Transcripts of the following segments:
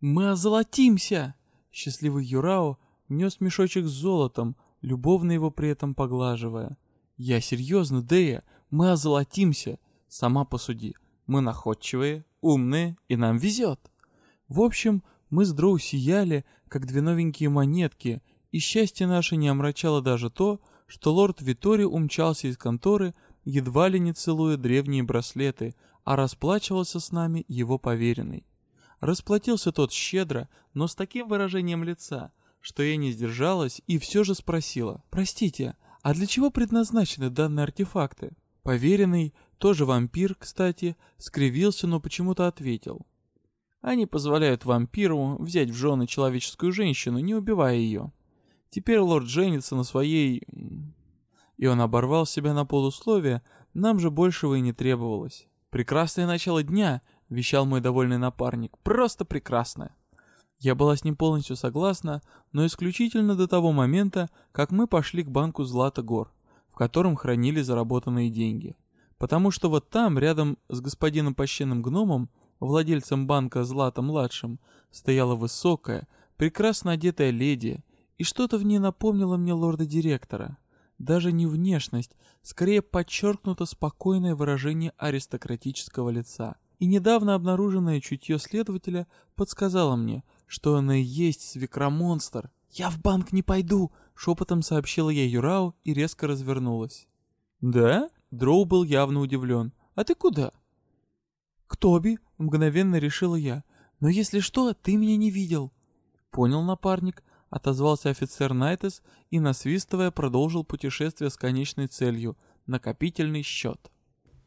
Мы озолотимся!» Счастливый Юрао нес мешочек с золотом, любовно его при этом поглаживая. «Я серьезно, Дея, мы озолотимся. Сама посуди, мы находчивые, умные, и нам везет». В общем, мы с Дроу сияли, как две новенькие монетки, и счастье наше не омрачало даже то, что лорд Витори умчался из конторы, едва ли не целуя древние браслеты, а расплачивался с нами его поверенный. Расплатился тот щедро, но с таким выражением лица, что я не сдержалась и все же спросила, «Простите, а для чего предназначены данные артефакты?» Поверенный, тоже вампир, кстати, скривился, но почему-то ответил. Они позволяют вампиру взять в жены человеческую женщину, не убивая ее. Теперь лорд женится на своей... И он оборвал себя на полусловие, нам же большего и не требовалось. «Прекрасное начало дня», — вещал мой довольный напарник, — «просто прекрасное». Я была с ним полностью согласна, но исключительно до того момента, как мы пошли к банку Злата Гор, в котором хранили заработанные деньги. Потому что вот там, рядом с господином пощенным гномом, владельцем банка Злата-младшим, стояла высокая, прекрасно одетая леди, и что-то в ней напомнило мне лорда-директора. Даже не внешность, скорее подчеркнуто спокойное выражение аристократического лица. И недавно обнаруженное чутье следователя подсказало мне, что она и есть свекромонстр. «Я в банк не пойду!» — шепотом сообщила я Юрау и резко развернулась. «Да?» — Дроу был явно удивлен. «А ты куда?» «К Тоби», — мгновенно решила я. «Но если что, ты меня не видел». «Понял, напарник», — отозвался офицер Найтес и, насвистывая, продолжил путешествие с конечной целью — накопительный счет.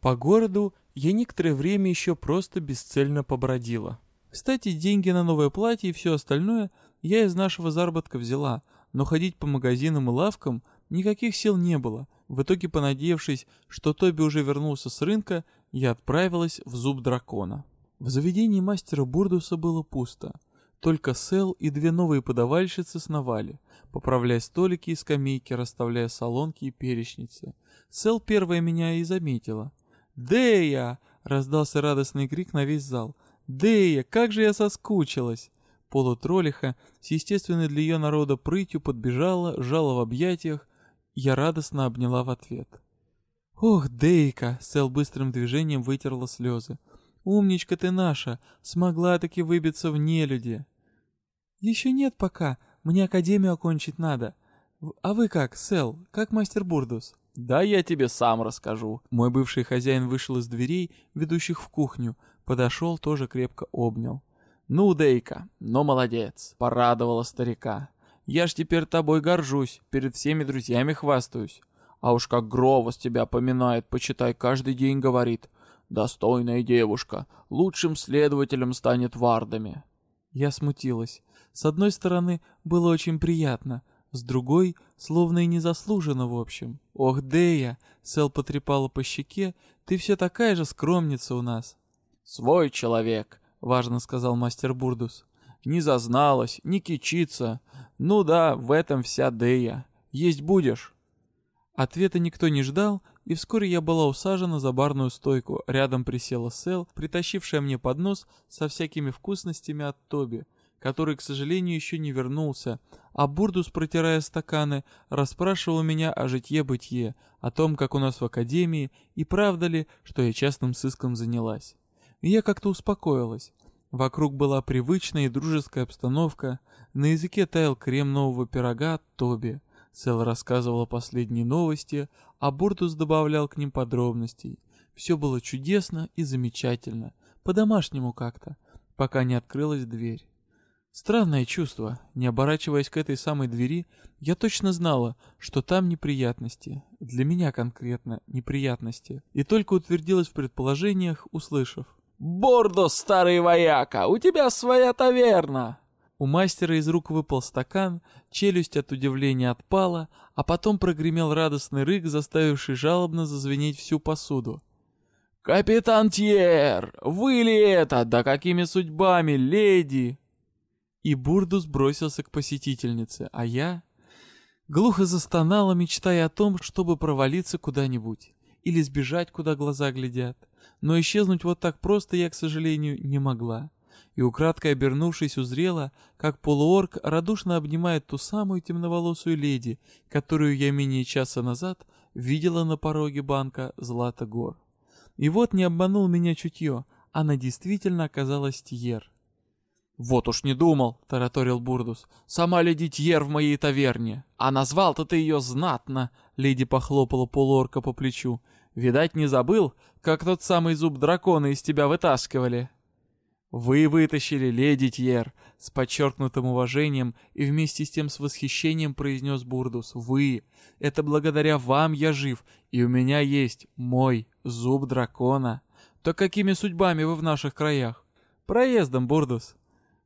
По городу я некоторое время еще просто бесцельно побродила. Кстати, деньги на новое платье и все остальное я из нашего заработка взяла, но ходить по магазинам и лавкам никаких сил не было. В итоге, понадеявшись, что Тоби уже вернулся с рынка, я отправилась в зуб дракона. В заведении мастера Бурдуса было пусто. Только Сел и две новые подавальщицы сновали, поправляя столики и скамейки, расставляя солонки и перечницы. Сел первая меня и заметила. «Дея!» — раздался радостный крик на весь зал. Дея, как же я соскучилась!» Полутролиха с естественной для ее народа прытью подбежала, жала в объятиях. Я радостно обняла в ответ. «Ох, Дейка!» — Сэл быстрым движением вытерла слезы. «Умничка ты наша! Смогла таки выбиться в нелюди!» «Еще нет пока. Мне академию окончить надо. А вы как, Сэл? Как мастер Бурдус?» «Да я тебе сам расскажу». Мой бывший хозяин вышел из дверей, ведущих в кухню, Подошел, тоже крепко обнял. «Ну, Дейка, ну молодец, порадовала старика. Я ж теперь тобой горжусь, перед всеми друзьями хвастаюсь. А уж как Гровос тебя поминает, почитай, каждый день говорит. Достойная девушка, лучшим следователем станет вардами». Я смутилась. С одной стороны, было очень приятно, с другой, словно и незаслуженно в общем. «Ох, Дея!» — Сел потрепала по щеке. «Ты все такая же скромница у нас». «Свой человек», — важно сказал мастер Бурдус. «Не зазналась, не кичится. Ну да, в этом вся Дея. Есть будешь?» Ответа никто не ждал, и вскоре я была усажена за барную стойку. Рядом присела Сел, притащившая мне поднос со всякими вкусностями от Тоби, который, к сожалению, еще не вернулся, а Бурдус, протирая стаканы, расспрашивал меня о житье-бытие, о том, как у нас в академии, и правда ли, что я частным сыском занялась и я как-то успокоилась. Вокруг была привычная и дружеская обстановка, на языке таял крем нового пирога Тоби. Сэл рассказывала последние новости, а Буртус добавлял к ним подробностей. Все было чудесно и замечательно, по-домашнему как-то, пока не открылась дверь. Странное чувство, не оборачиваясь к этой самой двери, я точно знала, что там неприятности, для меня конкретно неприятности, и только утвердилась в предположениях, услышав. «Бордо, старый вояка, у тебя своя таверна!» У мастера из рук выпал стакан, челюсть от удивления отпала, а потом прогремел радостный рык, заставивший жалобно зазвенеть всю посуду. «Капитан Тьер, вы ли это? Да какими судьбами, леди?» И Бурдус бросился к посетительнице, а я... Глухо застонала, мечтая о том, чтобы провалиться куда-нибудь или сбежать, куда глаза глядят. Но исчезнуть вот так просто я, к сожалению, не могла. и, украдкой обернувшись, узрела, как полуорк радушно обнимает ту самую темноволосую леди, которую я менее часа назад видела на пороге банка Злата Гор. И вот не обманул меня чутье, она действительно оказалась Тьер. «Вот уж не думал», — тараторил Бурдус. «Сама леди Тьер в моей таверне. А назвал-то ты ее знатно», — леди похлопала полуорка по плечу. «Видать, не забыл, как тот самый зуб дракона из тебя вытаскивали». «Вы вытащили, леди Тьер», — с подчеркнутым уважением и вместе с тем с восхищением произнес Бурдус. «Вы! Это благодаря вам я жив, и у меня есть мой зуб дракона. То какими судьбами вы в наших краях?» «Проездом, Бурдус»,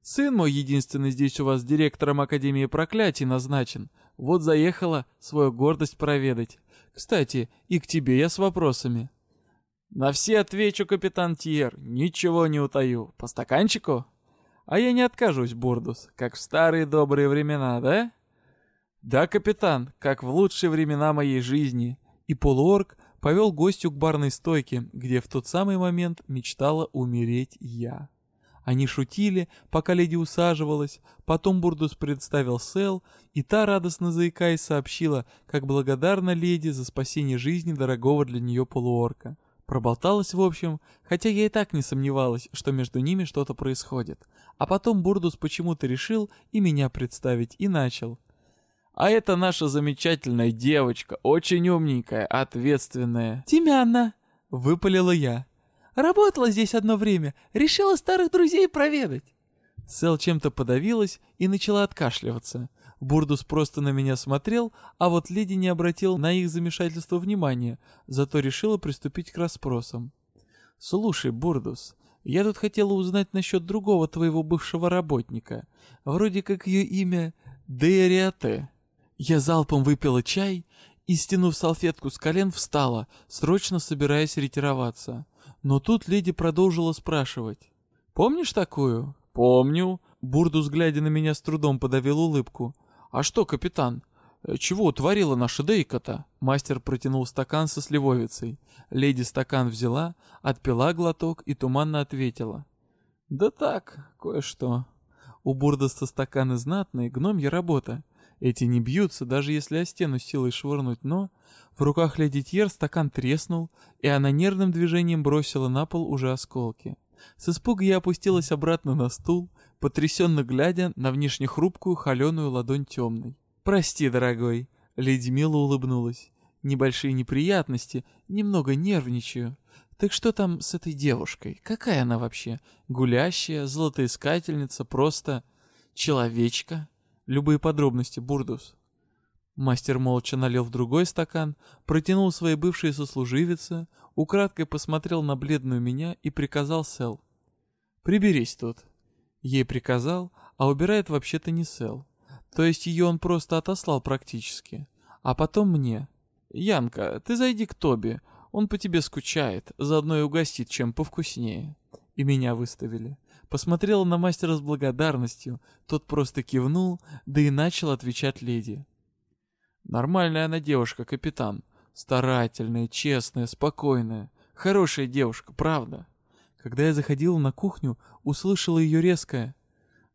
Сын мой единственный здесь у вас директором Академии Проклятий назначен. Вот заехала свою гордость проведать. Кстати, и к тебе я с вопросами. На все отвечу, капитан Тьер, ничего не утаю. По стаканчику? А я не откажусь, Бурдус, как в старые добрые времена, да? Да, капитан, как в лучшие времена моей жизни. И полуорг повел гостю к барной стойке, где в тот самый момент мечтала умереть я. Они шутили, пока леди усаживалась, потом Бурдус представил Сэл, и та, радостно заикаясь, сообщила, как благодарна леди за спасение жизни дорогого для нее полуорка. Проболталась в общем, хотя я и так не сомневалась, что между ними что-то происходит. А потом Бурдус почему-то решил и меня представить, и начал. «А это наша замечательная девочка, очень умненькая, ответственная». «Тимянна!» — выпалила я. Работала здесь одно время, решила старых друзей проведать. Сел чем-то подавилась и начала откашливаться. Бурдус просто на меня смотрел, а вот леди не обратил на их замешательство внимания, зато решила приступить к расспросам. «Слушай, Бурдус, я тут хотела узнать насчет другого твоего бывшего работника. Вроде как ее имя Дериате». Я залпом выпила чай и, стянув салфетку с колен, встала, срочно собираясь ретироваться. Но тут леди продолжила спрашивать. «Помнишь такую?» «Помню». Бурдус, глядя на меня, с трудом подавил улыбку. «А что, капитан, э, чего творила наша Дейка-то?» Мастер протянул стакан со сливовицей. Леди стакан взяла, отпила глоток и туманно ответила. «Да так, кое-что». У Бурдоста стаканы знатные, гномья работа. Эти не бьются, даже если о стену силой швырнуть, но... В руках леди Тьер стакан треснул, и она нервным движением бросила на пол уже осколки. С испуга я опустилась обратно на стул, потрясенно глядя на внешне хрупкую холеную ладонь темной. «Прости, дорогой», — леди мило улыбнулась. «Небольшие неприятности, немного нервничаю. Так что там с этой девушкой? Какая она вообще? Гулящая, золотоискательница, просто... человечка?» Любые подробности, Бурдус. Мастер молча налил в другой стакан, протянул своей бывшей сослуживице, украдкой посмотрел на бледную меня и приказал Сел. «Приберись тут». Ей приказал, а убирает вообще-то не Сел. То есть ее он просто отослал практически. А потом мне. «Янка, ты зайди к Тоби, он по тебе скучает, заодно и угостит чем повкуснее». И меня выставили посмотрела на мастера с благодарностью, тот просто кивнул, да и начал отвечать леди. «Нормальная она девушка, капитан. Старательная, честная, спокойная. Хорошая девушка, правда?» Когда я заходил на кухню, услышала ее резкое.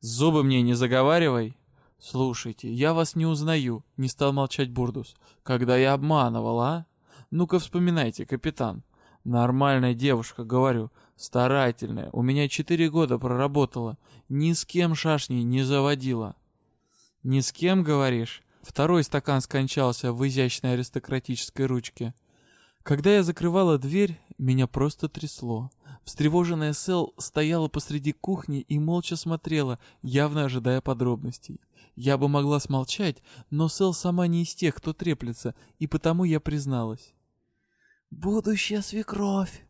«Зубы мне не заговаривай!» «Слушайте, я вас не узнаю», — не стал молчать Бурдус. «Когда я обманывал, а? Ну-ка вспоминайте, капитан. Нормальная девушка, говорю, старательная. У меня четыре года проработала. Ни с кем шашни не заводила. Ни с кем, говоришь? Второй стакан скончался в изящной аристократической ручке. Когда я закрывала дверь, меня просто трясло. Встревоженная Сэл стояла посреди кухни и молча смотрела, явно ожидая подробностей. Я бы могла смолчать, но Сэл сама не из тех, кто треплется, и потому я призналась. «Будущая свекровь».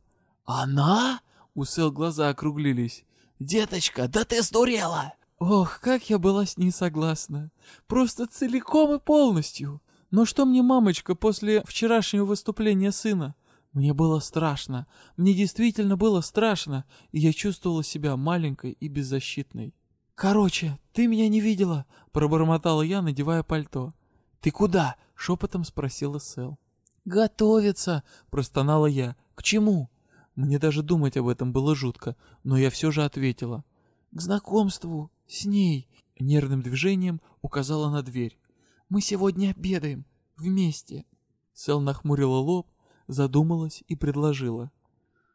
«Она?» — у Сэл глаза округлились. «Деточка, да ты сдурела!» Ох, как я была с ней согласна. Просто целиком и полностью. Но что мне мамочка после вчерашнего выступления сына? Мне было страшно. Мне действительно было страшно, и я чувствовала себя маленькой и беззащитной. «Короче, ты меня не видела», — пробормотала я, надевая пальто. «Ты куда?» — шепотом спросила Сэл. «Готовиться!» — простонала я. «К чему?» Мне даже думать об этом было жутко, но я все же ответила. к знакомству с ней. Нервным движением указала на дверь. Мы сегодня обедаем вместе. Сэл нахмурила лоб, задумалась и предложила.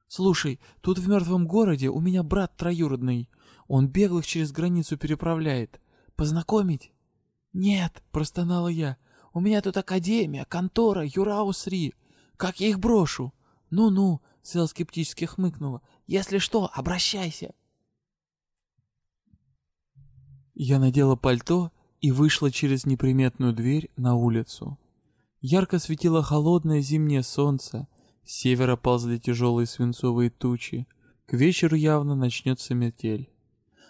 «Слушай, тут в мертвом городе у меня брат троюродный. Он беглых через границу переправляет. Познакомить?» «Нет», — простонала я. «У меня тут академия, контора, Юраус-Ри. Как я их брошу?» «Ну-ну», — Сэл скептически хмыкнула. «Если что, обращайся». Я надела пальто и вышла через неприметную дверь на улицу. Ярко светило холодное зимнее солнце, с севера ползли тяжелые свинцовые тучи, к вечеру явно начнется метель.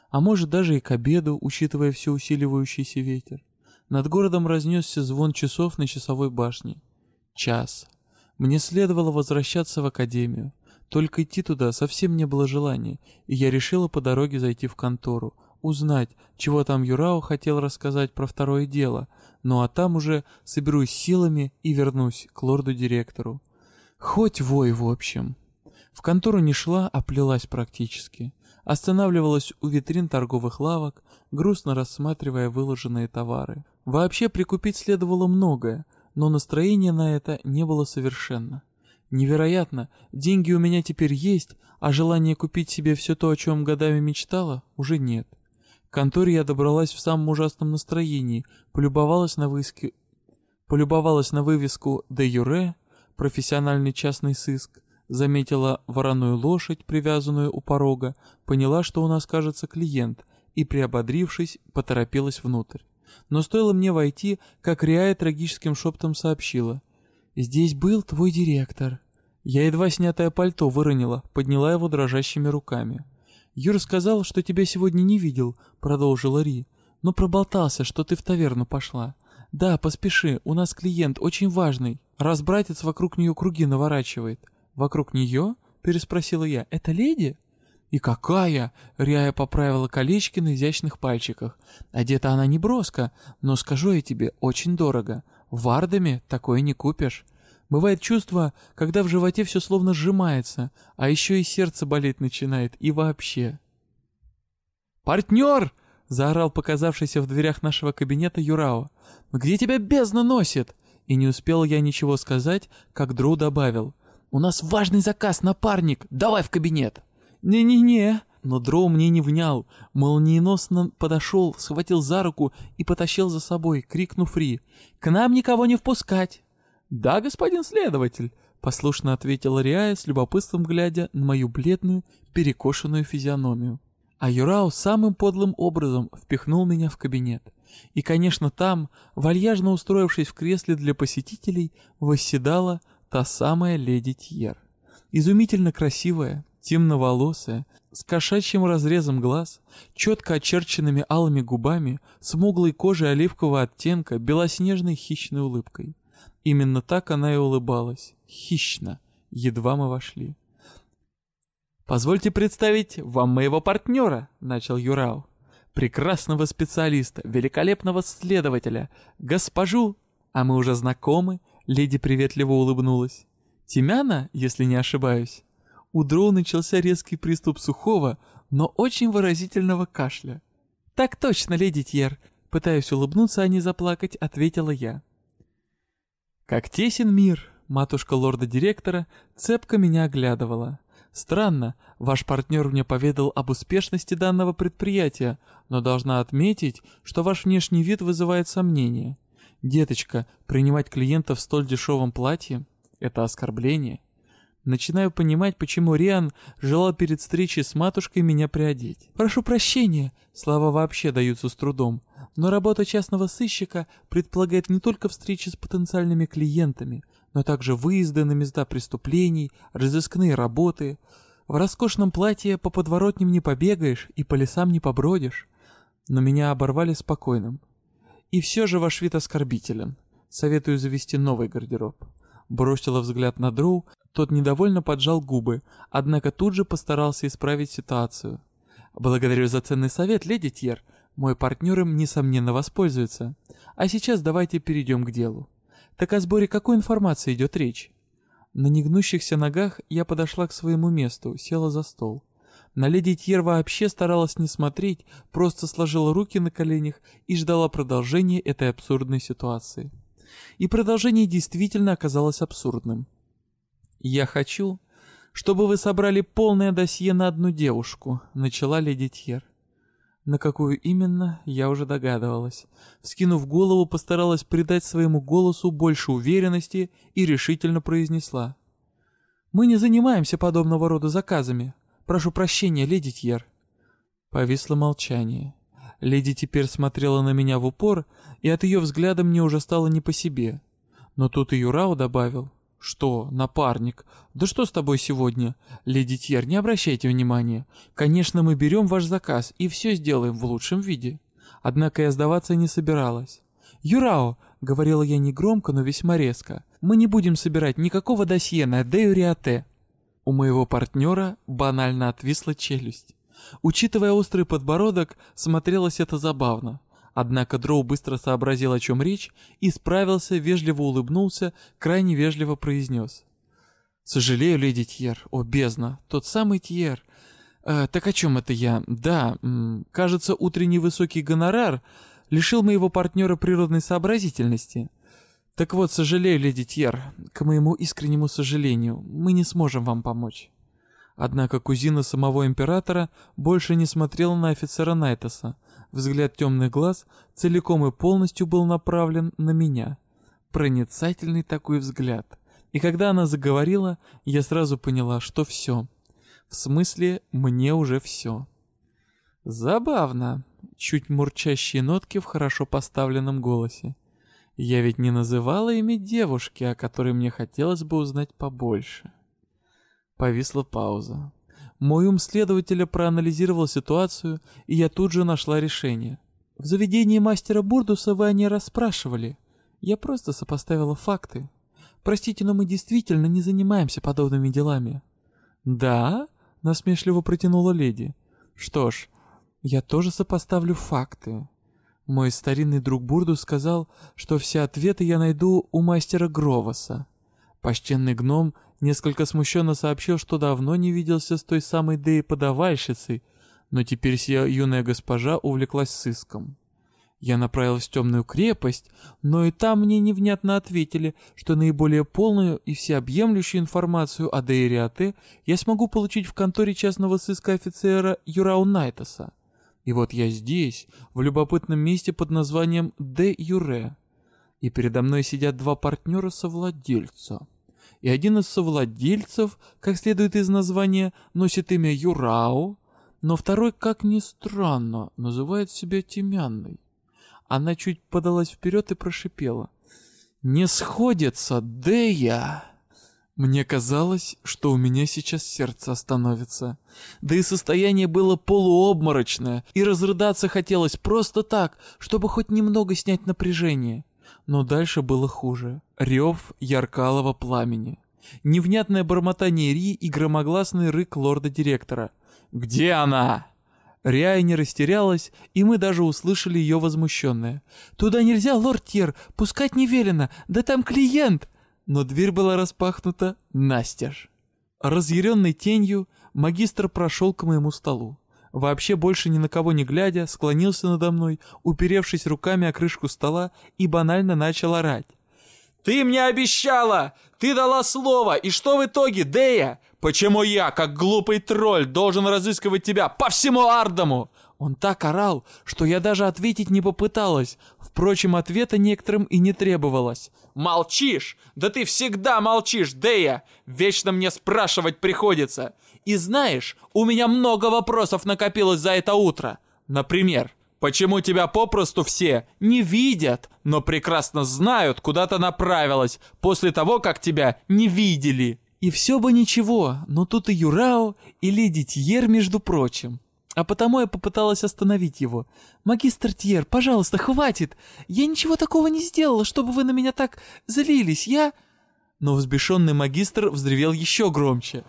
А может даже и к обеду, учитывая все усиливающийся ветер. Над городом разнесся звон часов на часовой башне. Час. Мне следовало возвращаться в академию. Только идти туда совсем не было желания, и я решила по дороге зайти в контору, узнать, чего там Юрао хотел рассказать про второе дело, ну а там уже соберусь силами и вернусь к лорду-директору. Хоть вой в общем. В контору не шла, а плелась практически. Останавливалась у витрин торговых лавок, грустно рассматривая выложенные товары. Вообще прикупить следовало многое, но настроения на это не было совершенно. Невероятно, деньги у меня теперь есть, а желание купить себе все то, о чем годами мечтала, уже нет. К конторе я добралась в самом ужасном настроении, полюбовалась на вывеске... полюбовалась на вывеску «Де Юре», профессиональный частный сыск, заметила вороную лошадь, привязанную у порога, поняла, что у нас, кажется, клиент, и, приободрившись, поторопилась внутрь. Но стоило мне войти, как Риая трагическим шептом сообщила. «Здесь был твой директор». Я едва снятое пальто выронила, подняла его дрожащими руками. «Юра сказал, что тебя сегодня не видел», — продолжила Ри. «Но проболтался, что ты в таверну пошла. Да, поспеши, у нас клиент очень важный. Раз братец вокруг нее круги наворачивает». «Вокруг нее?» — переспросила я. «Это леди?» «И какая?» — Ряя поправила колечки на изящных пальчиках. «Одета она не броско, но, скажу я тебе, очень дорого. В Ардаме такое не купишь». Бывает чувство, когда в животе все словно сжимается, а еще и сердце болеть начинает, и вообще. «Партнер!» — заорал показавшийся в дверях нашего кабинета Юрао. «Где тебя бездна носит?» И не успел я ничего сказать, как Дроу добавил. «У нас важный заказ, напарник! Давай в кабинет!» «Не-не-не!» Но Дроу мне не внял, молниеносно подошел, схватил за руку и потащил за собой, крикнув Ри. «К нам никого не впускать!» «Да, господин следователь», — послушно ответила Риая с любопытством глядя на мою бледную, перекошенную физиономию. А Юрау самым подлым образом впихнул меня в кабинет. И, конечно, там, вальяжно устроившись в кресле для посетителей, восседала та самая леди Тьер. Изумительно красивая, темноволосая, с кошачьим разрезом глаз, четко очерченными алыми губами, смуглой кожей оливкового оттенка, белоснежной хищной улыбкой. Именно так она и улыбалась, хищно, едва мы вошли. «Позвольте представить вам моего партнера», — начал Юрау. «Прекрасного специалиста, великолепного следователя, госпожу...» «А мы уже знакомы», — леди приветливо улыбнулась. «Тимяна, если не ошибаюсь». У Дроу начался резкий приступ сухого, но очень выразительного кашля. «Так точно, леди Тьер», — пытаясь улыбнуться, а не заплакать, ответила я. Как тесен мир, матушка лорда-директора цепко меня оглядывала. Странно, ваш партнер мне поведал об успешности данного предприятия, но должна отметить, что ваш внешний вид вызывает сомнения. Деточка, принимать клиентов в столь дешевом платье — это оскорбление. Начинаю понимать, почему Риан желал перед встречей с матушкой меня приодеть. Прошу прощения, слова вообще даются с трудом. Но работа частного сыщика предполагает не только встречи с потенциальными клиентами, но также выезды на места преступлений, разыскные работы. В роскошном платье по подворотням не побегаешь и по лесам не побродишь. Но меня оборвали спокойным. И все же ваш вид оскорбителен. Советую завести новый гардероб. Бросила взгляд на Дроу, тот недовольно поджал губы, однако тут же постарался исправить ситуацию. «Благодарю за ценный совет, леди Тьер. Мой партнер им, несомненно, воспользуется. А сейчас давайте перейдем к делу. Так о сборе какой информации идет речь? На негнущихся ногах я подошла к своему месту, села за стол. На леди Тьер вообще старалась не смотреть, просто сложила руки на коленях и ждала продолжения этой абсурдной ситуации. И продолжение действительно оказалось абсурдным. «Я хочу, чтобы вы собрали полное досье на одну девушку», — начала леди Тьер. На какую именно, я уже догадывалась. Вскинув голову, постаралась придать своему голосу больше уверенности и решительно произнесла. «Мы не занимаемся подобного рода заказами. Прошу прощения, леди Тьер». Повисло молчание. Леди теперь смотрела на меня в упор, и от ее взгляда мне уже стало не по себе. Но тут и Юрао добавил. «Что, напарник? Да что с тобой сегодня? Леди Тьер, не обращайте внимания. Конечно, мы берем ваш заказ и все сделаем в лучшем виде». Однако я сдаваться не собиралась. «Юрао», — говорила я негромко, но весьма резко, — «мы не будем собирать никакого досье на Дею Риате. У моего партнера банально отвисла челюсть. Учитывая острый подбородок, смотрелось это забавно. Однако Дроу быстро сообразил, о чем речь, и справился, вежливо улыбнулся, крайне вежливо произнес. «Сожалею, леди Тьер, о, бездна, тот самый Тьер. Э, так о чем это я? Да, м, кажется, утренний высокий гонорар лишил моего партнера природной сообразительности. Так вот, сожалею, леди Тьер, к моему искреннему сожалению, мы не сможем вам помочь. Однако кузина самого императора больше не смотрела на офицера Найтоса. Взгляд темных глаз целиком и полностью был направлен на меня. Проницательный такой взгляд. И когда она заговорила, я сразу поняла, что все. В смысле, мне уже все. Забавно. Чуть мурчащие нотки в хорошо поставленном голосе. Я ведь не называла ими девушки, о которой мне хотелось бы узнать побольше. Повисла пауза. Мой ум следователя проанализировал ситуацию, и я тут же нашла решение. В заведении мастера Бурдуса вы о ней расспрашивали. Я просто сопоставила факты. Простите, но мы действительно не занимаемся подобными делами. Да? Насмешливо протянула леди. Что ж, я тоже сопоставлю факты. Мой старинный друг Бурду сказал, что все ответы я найду у мастера Гровоса. Почтенный гном несколько смущенно сообщил, что давно не виделся с той самой Деей-подавальщицей, но теперь сия юная госпожа увлеклась сыском. Я направилась в темную крепость, но и там мне невнятно ответили, что наиболее полную и всеобъемлющую информацию о Дейриате я смогу получить в конторе частного сыска офицера Юрау Найтаса. И вот я здесь, в любопытном месте под названием Де Юре. И передо мной сидят два партнера-совладельца. И один из совладельцев, как следует из названия, носит имя Юрао, но второй, как ни странно, называет себя Тимянной. Она чуть подалась вперед и прошипела. «Не сходится, Дея!» Мне казалось, что у меня сейчас сердце остановится. Да и состояние было полуобморочное, и разрыдаться хотелось просто так, чтобы хоть немного снять напряжение. Но дальше было хуже. Рев яркалого пламени. Невнятное бормотание Ри и громогласный рык лорда-директора. «Где она?» Риай не растерялась, и мы даже услышали ее возмущенное. «Туда нельзя, лорд Тьер, пускать не велено, да там клиент!» но дверь была распахнута настежь. Разъяренной тенью магистр прошел к моему столу. Вообще больше ни на кого не глядя, склонился надо мной, уперевшись руками о крышку стола и банально начал орать. «Ты мне обещала! Ты дала слово! И что в итоге, Дея? Почему я, как глупый тролль, должен разыскивать тебя по всему Ардаму? Он так орал, что я даже ответить не попыталась. Впрочем, ответа некоторым и не требовалось. «Молчишь? Да ты всегда молчишь, Дея! Вечно мне спрашивать приходится. И знаешь, у меня много вопросов накопилось за это утро. Например, почему тебя попросту все не видят, но прекрасно знают, куда ты направилась после того, как тебя не видели?» И все бы ничего, но тут и Юрао, и Леди Тьер, между прочим. А потому я попыталась остановить его. «Магистр Тьер, пожалуйста, хватит! Я ничего такого не сделала, чтобы вы на меня так злились, я...» Но взбешенный магистр взревел еще громче.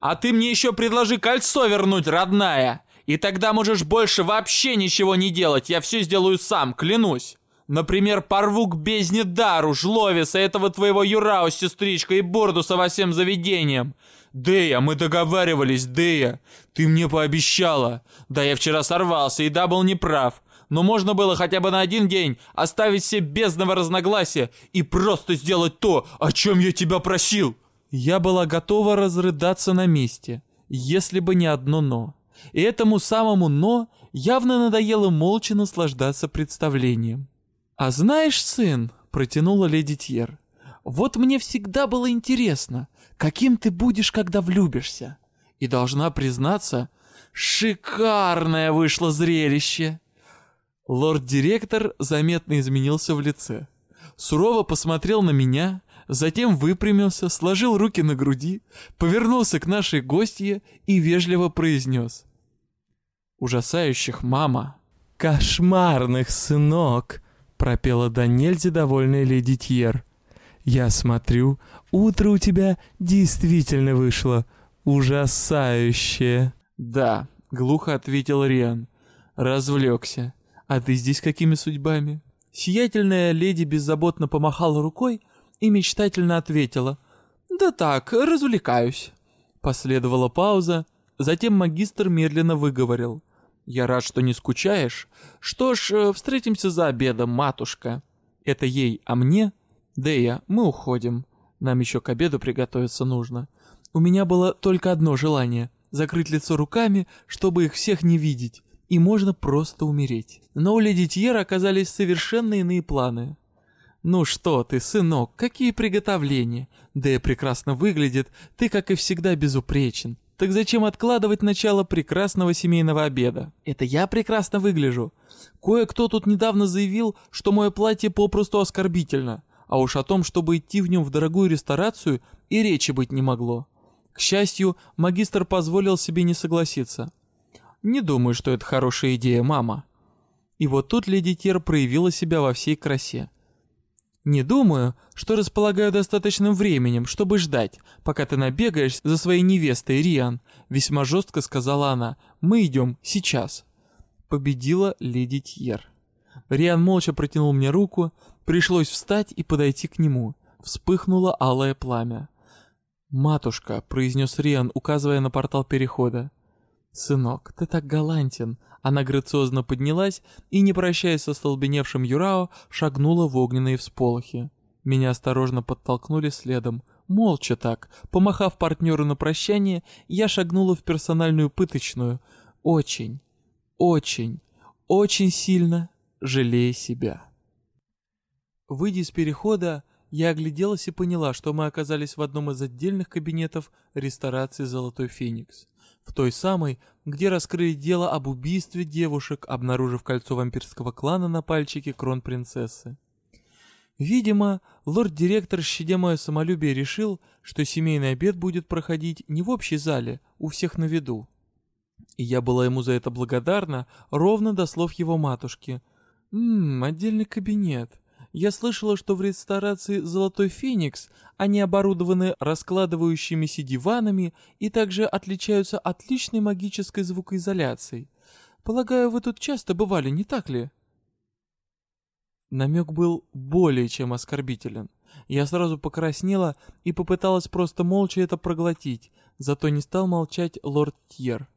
«А ты мне еще предложи кольцо вернуть, родная! И тогда можешь больше вообще ничего не делать, я все сделаю сам, клянусь!» Например, порву к бездне Дару, Жловиса, этого твоего Юрау, сестричка и Бордуса во всем заведением. «Дея, мы договаривались, Дея! Ты мне пообещала! Да, я вчера сорвался, и да, был неправ. Но можно было хотя бы на один день оставить все бездного разногласия и просто сделать то, о чем я тебя просил!» Я была готова разрыдаться на месте, если бы не одно «но». И этому самому «но» явно надоело молча наслаждаться представлением. «А знаешь, сын», — протянула леди Тьер, — «вот мне всегда было интересно, каким ты будешь, когда влюбишься. И должна признаться, шикарное вышло зрелище. Лорд-директор заметно изменился в лице. Сурово посмотрел на меня, затем выпрямился, сложил руки на груди, повернулся к нашей гостье и вежливо произнес. «Ужасающих, мама!» «Кошмарных, сынок!» — пропела до нельзя довольная леди Тьер. Я смотрю, утро у тебя действительно вышло ужасающее. Да, глухо ответил Риан. Развлекся. А ты здесь какими судьбами? Сиятельная леди беззаботно помахала рукой и мечтательно ответила. «Да так, развлекаюсь». Последовала пауза, затем магистр медленно выговорил. «Я рад, что не скучаешь. Что ж, э, встретимся за обедом, матушка». Это ей, а мне «Дэя, мы уходим. Нам еще к обеду приготовиться нужно. У меня было только одно желание — закрыть лицо руками, чтобы их всех не видеть, и можно просто умереть. Но у леди Тьера оказались совершенно иные планы. «Ну что ты, сынок, какие приготовления? Дэя прекрасно выглядит, ты, как и всегда, безупречен. Так зачем откладывать начало прекрасного семейного обеда? Это я прекрасно выгляжу. Кое-кто тут недавно заявил, что мое платье попросту оскорбительно а уж о том, чтобы идти в нем в дорогую ресторацию, и речи быть не могло. К счастью, магистр позволил себе не согласиться. «Не думаю, что это хорошая идея, мама». И вот тут леди Тер проявила себя во всей красе. «Не думаю, что располагаю достаточным временем, чтобы ждать, пока ты набегаешь за своей невестой, Риан», весьма жестко сказала она. «Мы идем сейчас». Победила леди Тьер. Риан молча протянул мне руку, Пришлось встать и подойти к нему. Вспыхнуло алое пламя. «Матушка», — произнес Риан, указывая на портал перехода. «Сынок, ты так галантен». Она грациозно поднялась и, не прощаясь со столбеневшим Юрао, шагнула в огненные всполохи. Меня осторожно подтолкнули следом. Молча так, помахав партнеру на прощание, я шагнула в персональную пыточную. Очень, очень, очень сильно жалея себя. Выйдя из перехода, я огляделась и поняла, что мы оказались в одном из отдельных кабинетов ресторации «Золотой Феникс». В той самой, где раскрыли дело об убийстве девушек, обнаружив кольцо вампирского клана на пальчике кронпринцессы. Видимо, лорд-директор, щадя мое самолюбие, решил, что семейный обед будет проходить не в общей зале, у всех на виду. И я была ему за это благодарна, ровно до слов его матушки. «Ммм, отдельный кабинет. Я слышала, что в ресторации «Золотой Феникс» они оборудованы раскладывающимися диванами и также отличаются отличной магической звукоизоляцией. Полагаю, вы тут часто бывали, не так ли? Намек был более чем оскорбителен. Я сразу покраснела и попыталась просто молча это проглотить, зато не стал молчать лорд Тьер.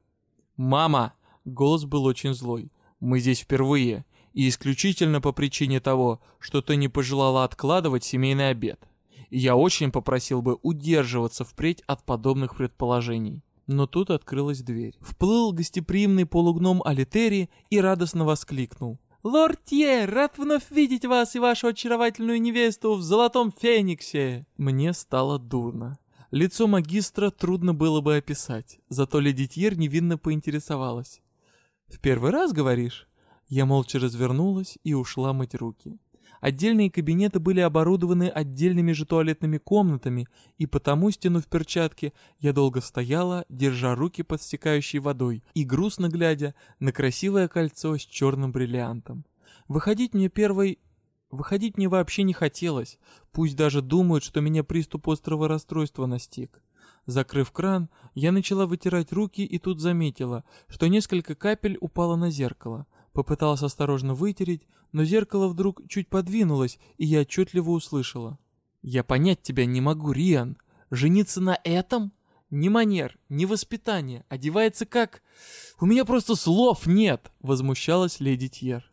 «Мама!» — голос был очень злой. «Мы здесь впервые и исключительно по причине того, что ты не пожелала откладывать семейный обед. И я очень попросил бы удерживаться впредь от подобных предположений. Но тут открылась дверь. Вплыл гостеприимный полугном Алитери и радостно воскликнул. «Лорд Тье, рад вновь видеть вас и вашу очаровательную невесту в Золотом Фениксе!» Мне стало дурно. Лицо магистра трудно было бы описать, зато леди Тьер невинно поинтересовалась. «В первый раз, говоришь?» Я молча развернулась и ушла мыть руки. Отдельные кабинеты были оборудованы отдельными же туалетными комнатами, и потому, стянув перчатки, я долго стояла, держа руки под стекающей водой и грустно глядя на красивое кольцо с черным бриллиантом. Выходить мне первой... Выходить мне вообще не хотелось, пусть даже думают, что меня приступ острого расстройства настиг. Закрыв кран, я начала вытирать руки и тут заметила, что несколько капель упало на зеркало. Попытался осторожно вытереть, но зеркало вдруг чуть подвинулось, и я отчетливо услышала. «Я понять тебя не могу, Риан. Жениться на этом? Ни манер, ни воспитания, одевается как... У меня просто слов нет!» — возмущалась леди Тьер.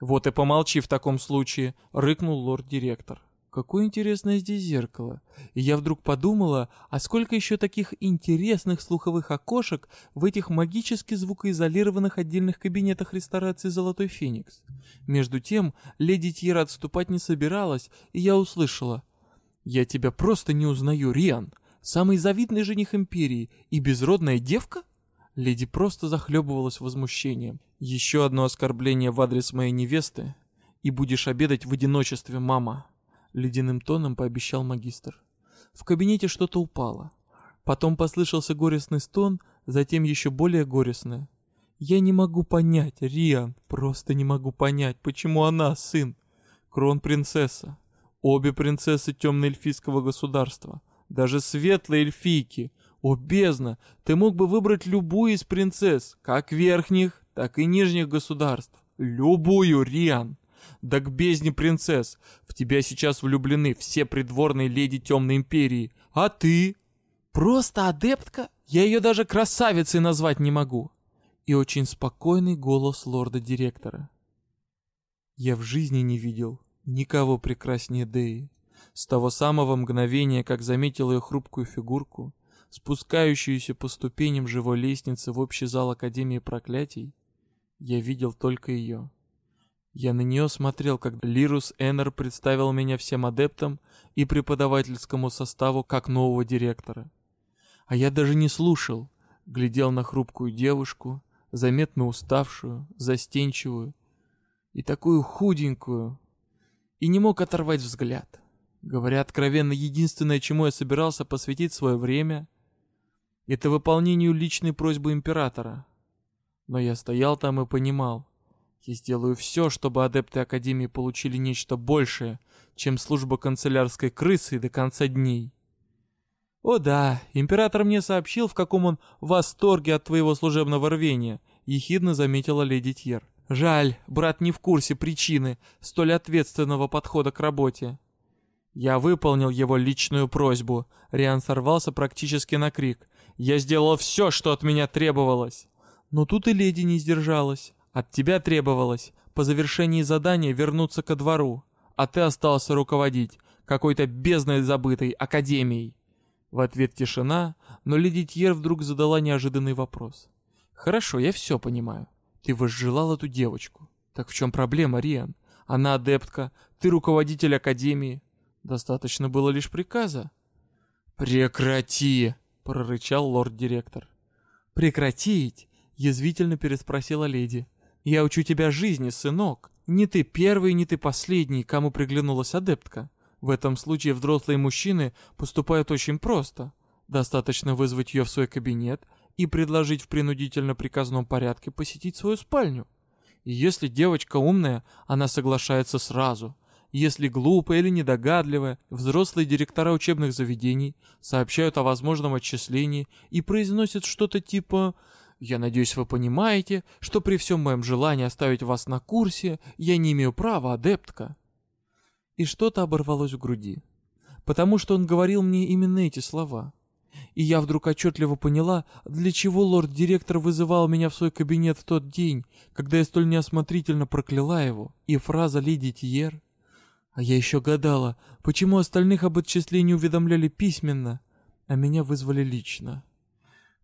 «Вот и помолчи в таком случае», — рыкнул лорд-директор. Какое интересное здесь зеркало. И я вдруг подумала, а сколько еще таких интересных слуховых окошек в этих магически звукоизолированных отдельных кабинетах ресторации «Золотой Феникс». Между тем, леди Тьера отступать не собиралась, и я услышала. «Я тебя просто не узнаю, Риан. Самый завидный жених Империи и безродная девка?» Леди просто захлебывалась возмущением. «Еще одно оскорбление в адрес моей невесты, и будешь обедать в одиночестве, мама». — ледяным тоном пообещал магистр. В кабинете что-то упало. Потом послышался горестный стон, затем еще более горестное. «Я не могу понять, Риан, просто не могу понять, почему она сын. Крон-принцесса. Обе принцессы темно-эльфийского государства. Даже светлые эльфийки. О, бездна, ты мог бы выбрать любую из принцесс, как верхних, так и нижних государств. Любую, Риан. Да к бездне принцесс! В тебя сейчас влюблены все придворные леди Темной Империи. А ты? Просто адептка? Я ее даже красавицей назвать не могу. И очень спокойный голос лорда-директора. Я в жизни не видел никого прекраснее Деи. С того самого мгновения, как заметил ее хрупкую фигурку, спускающуюся по ступеням живой лестницы в общий зал Академии Проклятий, я видел только ее. Я на нее смотрел, когда Лирус Эннер представил меня всем адептам и преподавательскому составу как нового директора. А я даже не слушал, глядел на хрупкую девушку, заметно уставшую, застенчивую и такую худенькую, и не мог оторвать взгляд. Говоря откровенно, единственное, чему я собирался посвятить свое время, это выполнению личной просьбы императора. Но я стоял там и понимал, я сделаю все, чтобы адепты Академии получили нечто большее, чем служба канцелярской крысы до конца дней. О да, император мне сообщил, в каком он восторге от твоего служебного рвения, ехидно заметила леди Тьер. Жаль, брат не в курсе причины столь ответственного подхода к работе. Я выполнил его личную просьбу. Риан сорвался практически на крик. Я сделал все, что от меня требовалось. Но тут и леди не сдержалась. От тебя требовалось по завершении задания вернуться ко двору, а ты остался руководить какой-то бездной забытой академией. В ответ тишина, но леди Тьер вдруг задала неожиданный вопрос. «Хорошо, я все понимаю. Ты возжелал эту девочку. Так в чем проблема, Риан? Она адептка, ты руководитель академии. Достаточно было лишь приказа». «Прекрати!» — прорычал лорд-директор. «Прекратить?» — язвительно переспросила леди. Я учу тебя жизни, сынок. Не ты первый, не ты последний, кому приглянулась адептка. В этом случае взрослые мужчины поступают очень просто. Достаточно вызвать ее в свой кабинет и предложить в принудительно приказном порядке посетить свою спальню. Если девочка умная, она соглашается сразу. Если глупая или недогадливая, взрослые директора учебных заведений сообщают о возможном отчислении и произносят что-то типа я надеюсь, вы понимаете, что при всем моем желании оставить вас на курсе, я не имею права, адептка. И что-то оборвалось в груди. Потому что он говорил мне именно эти слова. И я вдруг отчетливо поняла, для чего лорд-директор вызывал меня в свой кабинет в тот день, когда я столь неосмотрительно прокляла его. И фраза леди Тьер. А я еще гадала, почему остальных об отчислении уведомляли письменно, а меня вызвали лично.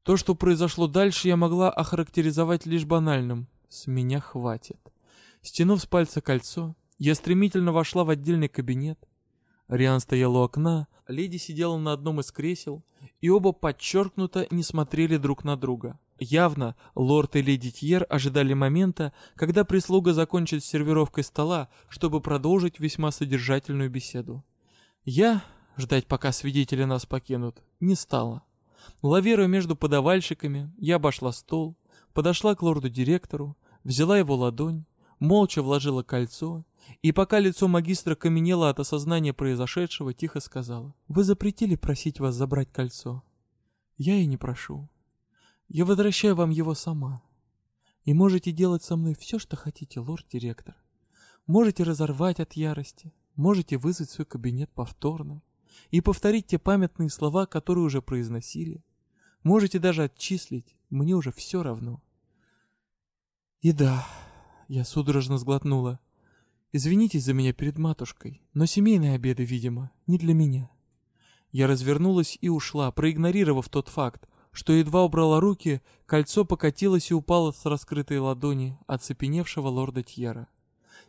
То, что произошло дальше, я могла охарактеризовать лишь банальным. С меня хватит. Стянув с пальца кольцо, я стремительно вошла в отдельный кабинет. Риан стоял у окна, леди сидела на одном из кресел, и оба подчеркнуто не смотрели друг на друга. Явно лорд и леди Тьер ожидали момента, когда прислуга закончит с сервировкой стола, чтобы продолжить весьма содержательную беседу. Я, ждать пока свидетели нас покинут, не стала. Лавируя между подавальщиками, я обошла стол, подошла к лорду-директору, взяла его ладонь, молча вложила кольцо, и пока лицо магистра каменело от осознания произошедшего, тихо сказала, «Вы запретили просить вас забрать кольцо. Я и не прошу. Я возвращаю вам его сама. И можете делать со мной все, что хотите, лорд-директор. Можете разорвать от ярости, можете вызвать свой кабинет повторно и повторить те памятные слова, которые уже произносили. Можете даже отчислить, мне уже все равно. И да, я судорожно сглотнула. Извинитесь за меня перед матушкой, но семейные обеды, видимо, не для меня. Я развернулась и ушла, проигнорировав тот факт, что едва убрала руки, кольцо покатилось и упало с раскрытой ладони оцепеневшего лорда Тьера.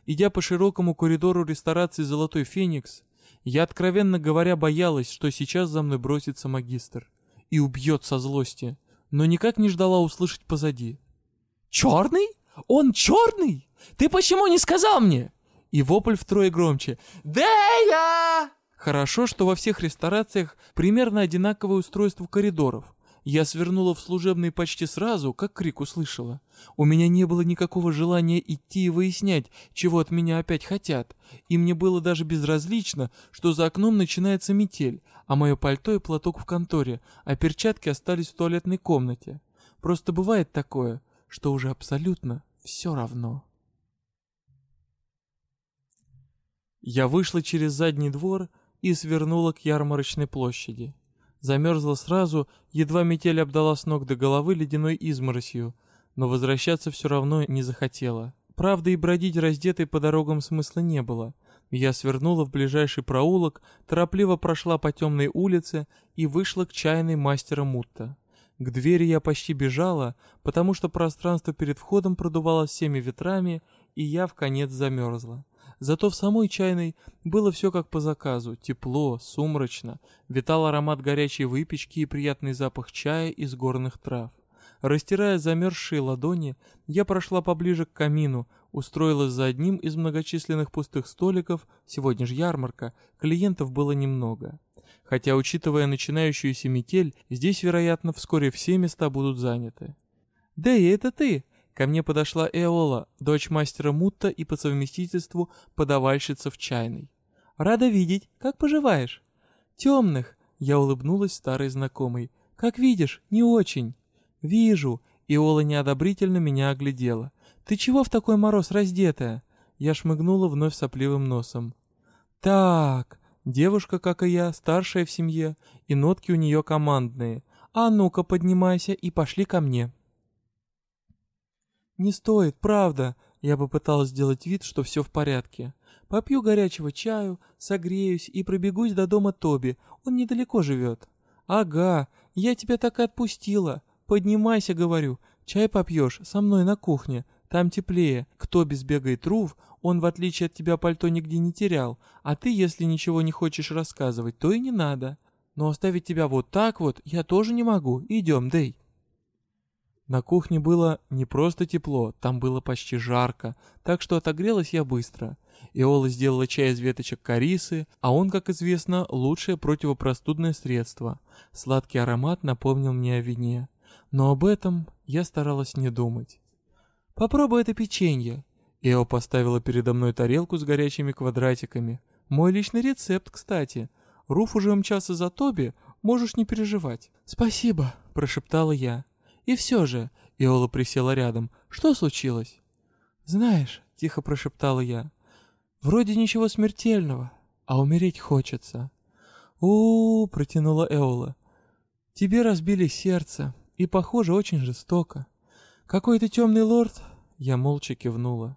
Идя по широкому коридору ресторации «Золотой Феникс», я, откровенно говоря, боялась, что сейчас за мной бросится магистр и убьет со злости, но никак не ждала услышать позади. «Черный? Он черный? Ты почему не сказал мне?» И вопль втрое громче. «Дея!» Хорошо, что во всех ресторациях примерно одинаковое устройство коридоров. Я свернула в служебный почти сразу, как крик услышала. У меня не было никакого желания идти и выяснять, чего от меня опять хотят. И мне было даже безразлично, что за окном начинается метель, а мое пальто и платок в конторе, а перчатки остались в туалетной комнате. Просто бывает такое, что уже абсолютно все равно. Я вышла через задний двор и свернула к ярмарочной площади. Замерзла сразу, едва метель обдала с ног до головы ледяной изморосью, но возвращаться все равно не захотела. Правда, и бродить раздетой по дорогам смысла не было. Я свернула в ближайший проулок, торопливо прошла по темной улице и вышла к чайной мастера Мутта. К двери я почти бежала, потому что пространство перед входом продувало всеми ветрами, и я в конец замерзла. Зато в самой чайной было все как по заказу, тепло, сумрачно, витал аромат горячей выпечки и приятный запах чая из горных трав. Растирая замерзшие ладони, я прошла поближе к камину, устроилась за одним из многочисленных пустых столиков, сегодня же ярмарка, клиентов было немного. Хотя, учитывая начинающуюся метель, здесь, вероятно, вскоре все места будут заняты. «Да и это ты!» Ко мне подошла Эола, дочь мастера Мутта и по совместительству подавальщица в чайной. «Рада видеть. Как поживаешь?» «Темных», — я улыбнулась старой знакомой. «Как видишь, не очень». «Вижу», — Иола неодобрительно меня оглядела. «Ты чего в такой мороз раздетая?» Я шмыгнула вновь сопливым носом. «Так, девушка, как и я, старшая в семье, и нотки у нее командные. А ну-ка, поднимайся и пошли ко мне». «Не стоит, правда!» Я попыталась сделать вид, что все в порядке. «Попью горячего чаю, согреюсь и пробегусь до дома Тоби. Он недалеко живет». «Ага, я тебя так и отпустила. Поднимайся, говорю. Чай попьешь со мной на кухне. Там теплее. Кто без бегает рув, он, в отличие от тебя, пальто нигде не терял. А ты, если ничего не хочешь рассказывать, то и не надо. Но оставить тебя вот так вот я тоже не могу. Идем, Дэй». На кухне было не просто тепло, там было почти жарко, так что отогрелась я быстро. Иола сделала чай из веточек корисы, а он, как известно, лучшее противопростудное средство. Сладкий аромат напомнил мне о вине. Но об этом я старалась не думать. «Попробуй это печенье». Ио поставила передо мной тарелку с горячими квадратиками. «Мой личный рецепт, кстати. Руф уже умчался за Тоби, можешь не переживать». «Спасибо», — прошептала я. И все же, Иола присела рядом, что случилось? Знаешь, тихо прошептала я, вроде ничего смертельного, а умереть хочется. У, протянула Эола. Тебе разбили сердце, и, похоже, очень жестоко. Какой-то темный лорд? Я молча кивнула.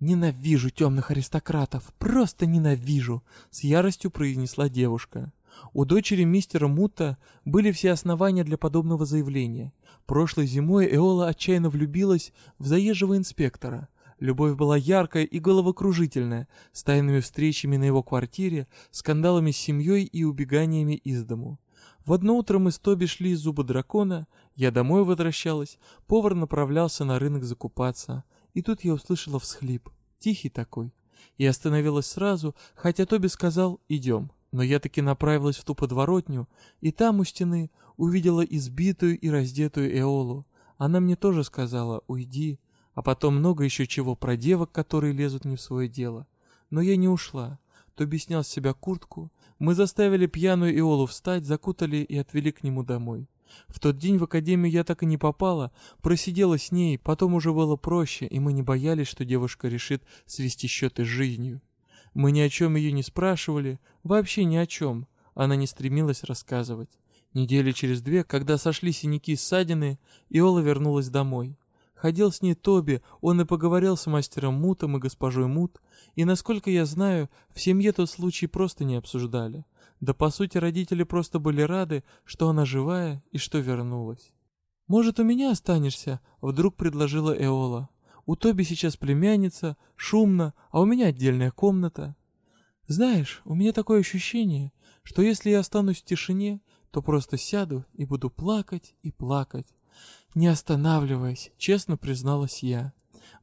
«Ненавижу темных аристократов, просто ненавижу!» — с яростью произнесла девушка. У дочери мистера Мута были все основания для подобного заявления. Прошлой зимой Эола отчаянно влюбилась в заезжего инспектора. Любовь была яркая и головокружительная, с тайными встречами на его квартире, скандалами с семьей и убеганиями из дому. В одно утро мы с Тоби шли из зуба дракона, я домой возвращалась, повар направлялся на рынок закупаться, и тут я услышала всхлип, тихий такой, и остановилась сразу, хотя Тоби сказал «идем». Но я таки направилась в ту подворотню, и там у стены увидела избитую и раздетую Эолу. Она мне тоже сказала «Уйди», а потом много еще чего про девок, которые лезут не в свое дело. Но я не ушла. Тоби снял с себя куртку. Мы заставили пьяную Эолу встать, закутали и отвели к нему домой. В тот день в академию я так и не попала, просидела с ней, потом уже было проще, и мы не боялись, что девушка решит свести счеты с жизнью. Мы ни о чем ее не спрашивали, вообще ни о чем. Она не стремилась рассказывать. Недели через две, когда сошли синяки и ссадины, Иола вернулась домой. Ходил с ней Тоби, он и поговорил с мастером Мутом и госпожой Мут, и, насколько я знаю, в семье тот случай просто не обсуждали. Да по сути родители просто были рады, что она живая и что вернулась. «Может, у меня останешься?» — вдруг предложила Эола. «У Тоби сейчас племянница, шумно, а у меня отдельная комната. Знаешь, у меня такое ощущение, что если я останусь в тишине, то просто сяду и буду плакать и плакать. Не останавливаясь, честно призналась я.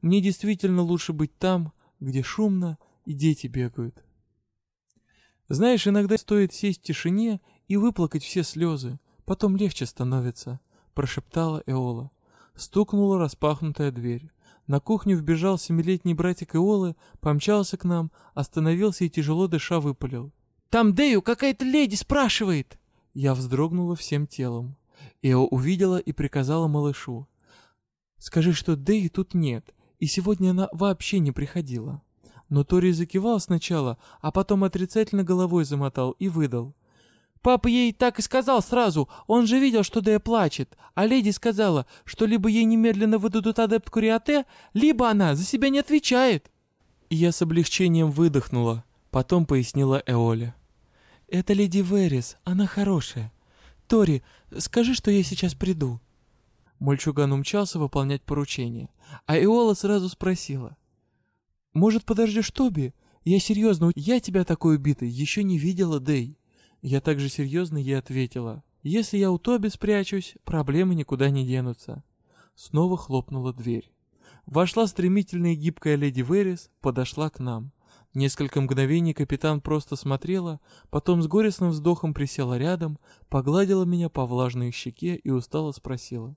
Мне действительно лучше быть там, где шумно и дети бегают. Знаешь, иногда стоит сесть в тишине и выплакать все слезы, потом легче становится, прошептала Эола. Стукнула распахнутая дверь. На кухню вбежал семилетний братик Эолы, помчался к нам, остановился и тяжело дыша выпалил. «Там Дэю какая-то леди спрашивает!» Я вздрогнула всем телом. Эо увидела и приказала малышу. «Скажи, что Дэи тут нет, и сегодня она вообще не приходила». Но Тори закивал сначала, а потом отрицательно головой замотал и выдал. Папа ей так и сказал сразу, он же видел, что Дэя плачет, а леди сказала, что либо ей немедленно выдадут адепт Куриате, либо она за себя не отвечает. И я с облегчением выдохнула, потом пояснила Эоле. «Это леди Верис, она хорошая. Тори, скажи, что я сейчас приду». Мальчуган умчался выполнять поручение, а Эола сразу спросила. «Может, подождешь Тоби? Я серьезно, я тебя такой убитый еще не видела, Дэй». Я также серьезно ей ответила. «Если я у Тоби спрячусь, проблемы никуда не денутся». Снова хлопнула дверь. Вошла стремительная и гибкая леди Верис, подошла к нам. Несколько мгновений капитан просто смотрела, потом с горестным вздохом присела рядом, погладила меня по влажной щеке и устало спросила.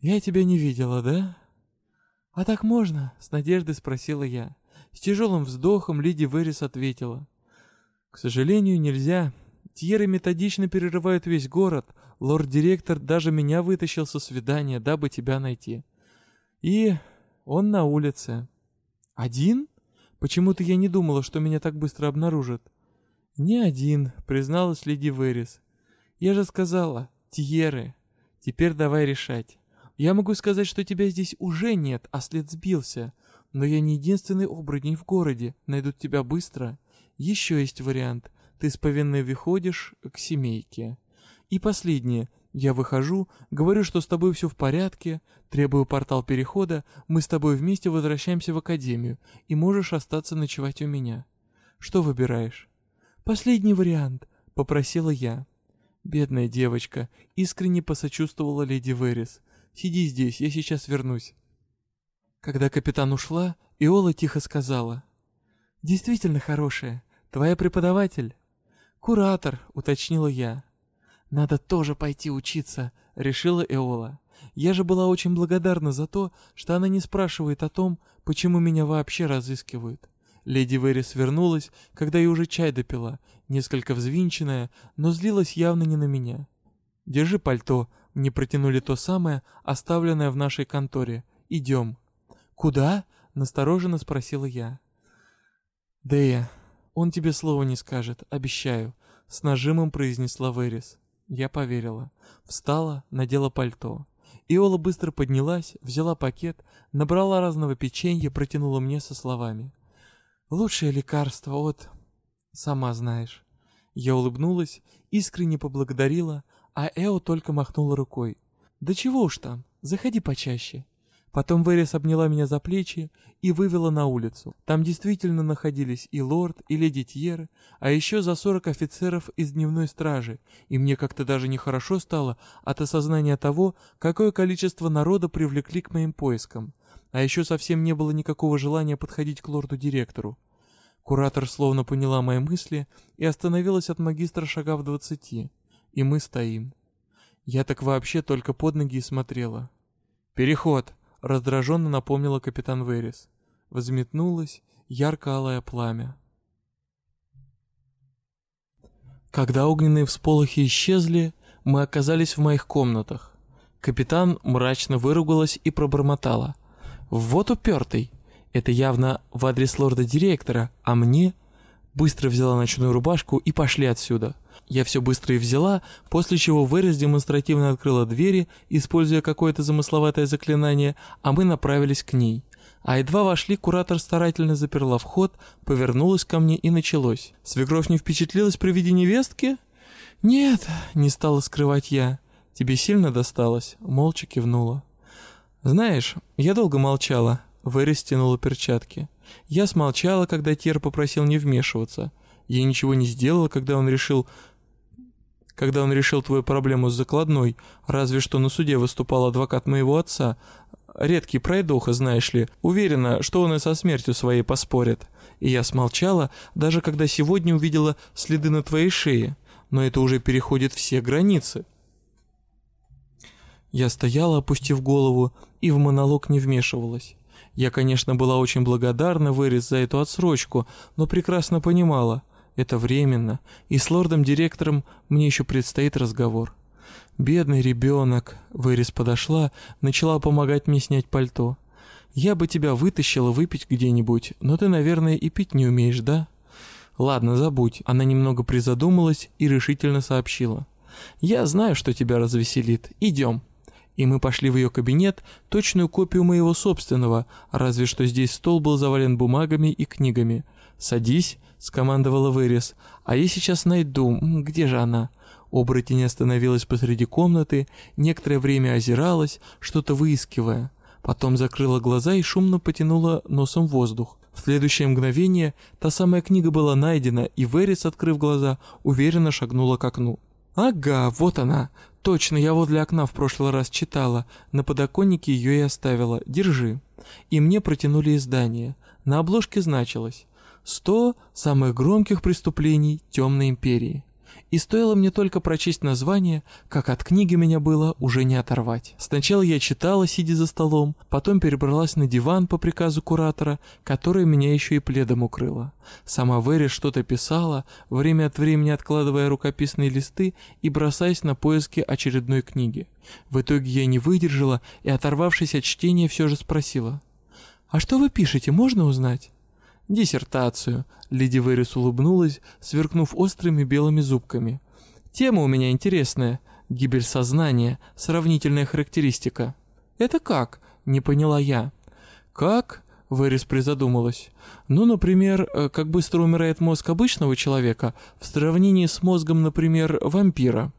«Я тебя не видела, да?» «А так можно?» — с надеждой спросила я. С тяжелым вздохом леди Верис ответила. «К сожалению, нельзя. Тьеры методично перерывают весь город. Лорд-директор даже меня вытащил со свидания, дабы тебя найти. И он на улице. Один?» Почему-то я не думала, что меня так быстро обнаружат. Не один, призналась леди Верис. Я же сказала, Тьеры. Теперь давай решать. Я могу сказать, что тебя здесь уже нет, а след сбился. Но я не единственный оборотень в городе. Найдут тебя быстро. Еще есть вариант. Ты с повинной выходишь к семейке. И последнее. Я выхожу, говорю, что с тобой все в порядке, требую портал перехода, мы с тобой вместе возвращаемся в академию, и можешь остаться ночевать у меня. Что выбираешь? Последний вариант, попросила я. Бедная девочка, искренне посочувствовала леди Верис. Сиди здесь, я сейчас вернусь. Когда капитан ушла, Иола тихо сказала. «Действительно хорошая. Твоя преподаватель?» «Куратор», — уточнила я. «Надо тоже пойти учиться», — решила Эола. Я же была очень благодарна за то, что она не спрашивает о том, почему меня вообще разыскивают. Леди Верис вернулась, когда я уже чай допила, несколько взвинченная, но злилась явно не на меня. «Держи пальто», мне протянули то самое, оставленное в нашей конторе. «Идем». «Куда?» — настороженно спросила я. «Дэя, он тебе слова не скажет, обещаю», — с нажимом произнесла Верис. Я поверила. Встала, надела пальто. Иола быстро поднялась, взяла пакет, набрала разного печенья, протянула мне со словами. «Лучшее лекарство от...» «Сама знаешь». Я улыбнулась, искренне поблагодарила, а Эо только махнула рукой. «Да чего уж там, заходи почаще». Потом Верес обняла меня за плечи и вывела на улицу. Там действительно находились и лорд, и леди Тьер, а еще за сорок офицеров из дневной стражи, и мне как-то даже нехорошо стало от осознания того, какое количество народа привлекли к моим поискам. А еще совсем не было никакого желания подходить к лорду-директору. Куратор словно поняла мои мысли и остановилась от магистра шага в двадцати. И мы стоим. Я так вообще только под ноги и смотрела. «Переход!» Раздраженно напомнила капитан Верис. Взметнулось ярко-алое пламя. Когда огненные всполохи исчезли, мы оказались в моих комнатах. Капитан мрачно выругалась и пробормотала. «Вот упертый! Это явно в адрес лорда-директора, а мне...» Быстро взяла ночную рубашку и пошли отсюда. Я все быстро и взяла, после чего Верес демонстративно открыла двери, используя какое-то замысловатое заклинание, а мы направились к ней. А едва вошли, куратор старательно заперла вход, повернулась ко мне и началось. «Свекровь не впечатлилась при виде невестки?» «Нет», — не стала скрывать я. «Тебе сильно досталось?» — молча кивнула. «Знаешь, я долго молчала», — Вэри стянула перчатки. «Я смолчала, когда Тер попросил не вмешиваться. Я ничего не сделала, когда он решил когда он решил твою проблему с закладной, разве что на суде выступал адвокат моего отца. Редкий пройдоха, знаешь ли, уверена, что он и со смертью своей поспорит. И я смолчала, даже когда сегодня увидела следы на твоей шее, но это уже переходит все границы. Я стояла, опустив голову, и в монолог не вмешивалась. Я, конечно, была очень благодарна Вэрис за эту отсрочку, но прекрасно понимала, это временно, и с лордом-директором мне еще предстоит разговор. Бедный ребенок, Вэрис подошла, начала помогать мне снять пальто. Я бы тебя вытащила выпить где-нибудь, но ты, наверное, и пить не умеешь, да? Ладно, забудь. Она немного призадумалась и решительно сообщила. Я знаю, что тебя развеселит. Идем. И мы пошли в ее кабинет, точную копию моего собственного, разве что здесь стол был завален бумагами и книгами. «Садись», — скомандовала Вырез, — «а я сейчас найду... Где же она?» Оборотень остановилась посреди комнаты, некоторое время озиралась, что-то выискивая. Потом закрыла глаза и шумно потянула носом воздух. В следующее мгновение та самая книга была найдена, и Верис, открыв глаза, уверенно шагнула к окну. «Ага, вот она. Точно, я вот для окна в прошлый раз читала. На подоконнике ее и оставила. Держи». И мне протянули издание. На обложке значилось Сто самых громких преступлений Темной Империи. И стоило мне только прочесть название, как от книги меня было уже не оторвать. Сначала я читала, сидя за столом, потом перебралась на диван по приказу куратора, который меня еще и пледом укрыла. Сама Вэри что-то писала, время от времени откладывая рукописные листы и бросаясь на поиски очередной книги. В итоге я не выдержала и, оторвавшись от чтения, все же спросила. «А что вы пишете, можно узнать?» «Диссертацию», — Леди Верис улыбнулась, сверкнув острыми белыми зубками. «Тема у меня интересная. Гибель сознания. Сравнительная характеристика». «Это как?» — не поняла я. «Как?» — Верис призадумалась. «Ну, например, э, как быстро умирает мозг обычного человека в сравнении с мозгом, например, вампира».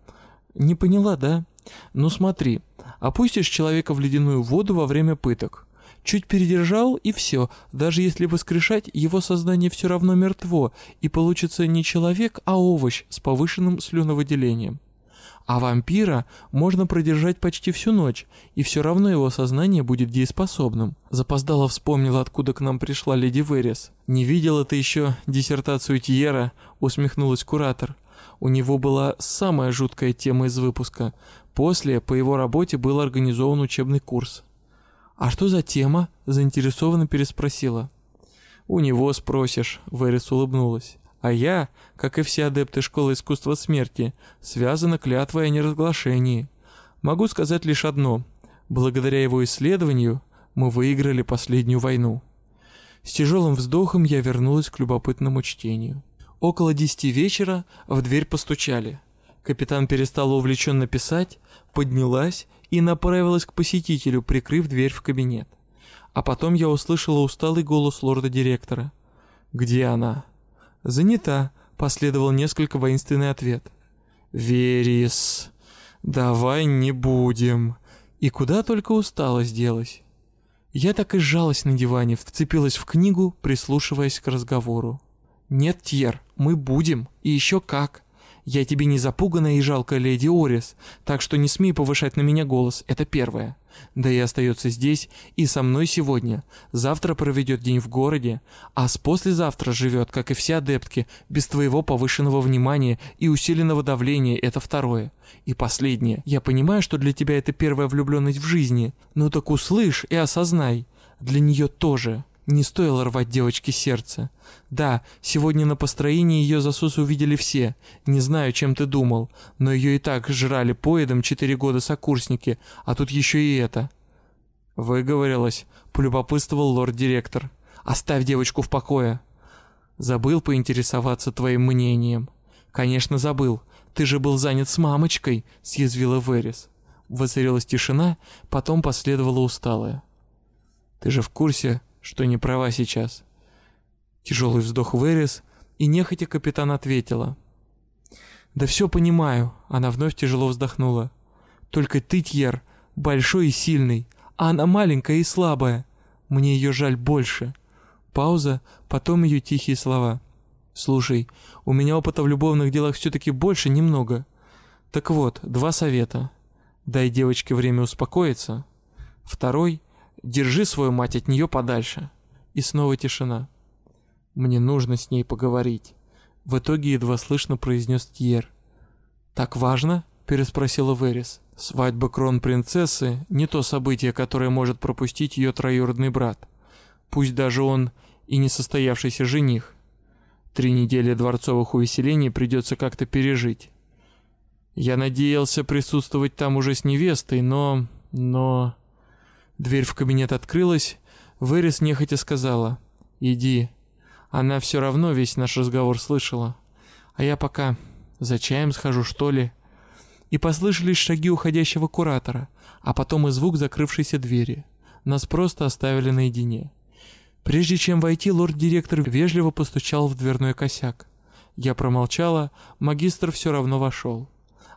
«Не поняла, да?» «Ну смотри, опустишь человека в ледяную воду во время пыток». Чуть передержал, и все. Даже если воскрешать, его сознание все равно мертво, и получится не человек, а овощ с повышенным слюновыделением. А вампира можно продержать почти всю ночь, и все равно его сознание будет дееспособным. Запоздало вспомнила, откуда к нам пришла леди Верес. «Не видела ты еще диссертацию Тьера?» — усмехнулась куратор. У него была самая жуткая тема из выпуска. После, по его работе, был организован учебный курс. «А что за тема?» – заинтересованно переспросила. «У него спросишь», – Верес улыбнулась. «А я, как и все адепты школы искусства смерти, связана клятвой о неразглашении. Могу сказать лишь одно. Благодаря его исследованию мы выиграли последнюю войну». С тяжелым вздохом я вернулась к любопытному чтению. Около десяти вечера в дверь постучали. Капитан перестала увлеченно писать, поднялась и направилась к посетителю, прикрыв дверь в кабинет. А потом я услышала усталый голос лорда-директора. «Где она?» «Занята», — последовал несколько воинственный ответ. «Верис, давай не будем». И куда только усталость делась. Я так и сжалась на диване, вцепилась в книгу, прислушиваясь к разговору. «Нет, Тьер, мы будем, и еще как. Я тебе не запуганная и жалкая леди Орис, так что не смей повышать на меня голос, это первое. Да и остается здесь и со мной сегодня. Завтра проведет день в городе, а с послезавтра живет, как и все адептки, без твоего повышенного внимания и усиленного давления, это второе. И последнее. Я понимаю, что для тебя это первая влюбленность в жизни, но так услышь и осознай. Для нее тоже. Не стоило рвать девочке сердце. Да, сегодня на построении ее засос увидели все. Не знаю, чем ты думал, но ее и так жрали поедом четыре года сокурсники, а тут еще и это. Выговорилась, полюбопытствовал лорд-директор. Оставь девочку в покое. Забыл поинтересоваться твоим мнением. Конечно, забыл. ты же был занят с мамочкой», — съязвила Верис. Воцарилась тишина, потом последовала усталая. «Ты же в курсе, что не права сейчас?» Тяжелый вздох Верис, и нехотя капитан ответила. «Да все понимаю», — она вновь тяжело вздохнула. «Только ты, Тьер, большой и сильный, а она маленькая и слабая. Мне ее жаль больше». Пауза, потом ее тихие слова. «Слушай, у меня опыта в любовных делах все-таки больше немного. Так вот, два совета. Дай девочке время успокоиться. Второй — держи свою мать от нее подальше». И снова тишина. «Мне нужно с ней поговорить». В итоге едва слышно произнес Тьер. «Так важно?» — переспросила Верис. «Свадьба крон-принцессы — не то событие, которое может пропустить ее троюродный брат. Пусть даже он и не состоявшийся жених. Три недели дворцовых увеселений придется как-то пережить. Я надеялся присутствовать там уже с невестой, но... но... Дверь в кабинет открылась, Верес нехотя сказала «Иди». Она все равно весь наш разговор слышала. А я пока за чаем схожу, что ли. И послышались шаги уходящего куратора, а потом и звук закрывшейся двери. Нас просто оставили наедине. Прежде чем войти, лорд-директор вежливо постучал в дверной косяк. Я промолчала, магистр все равно вошел.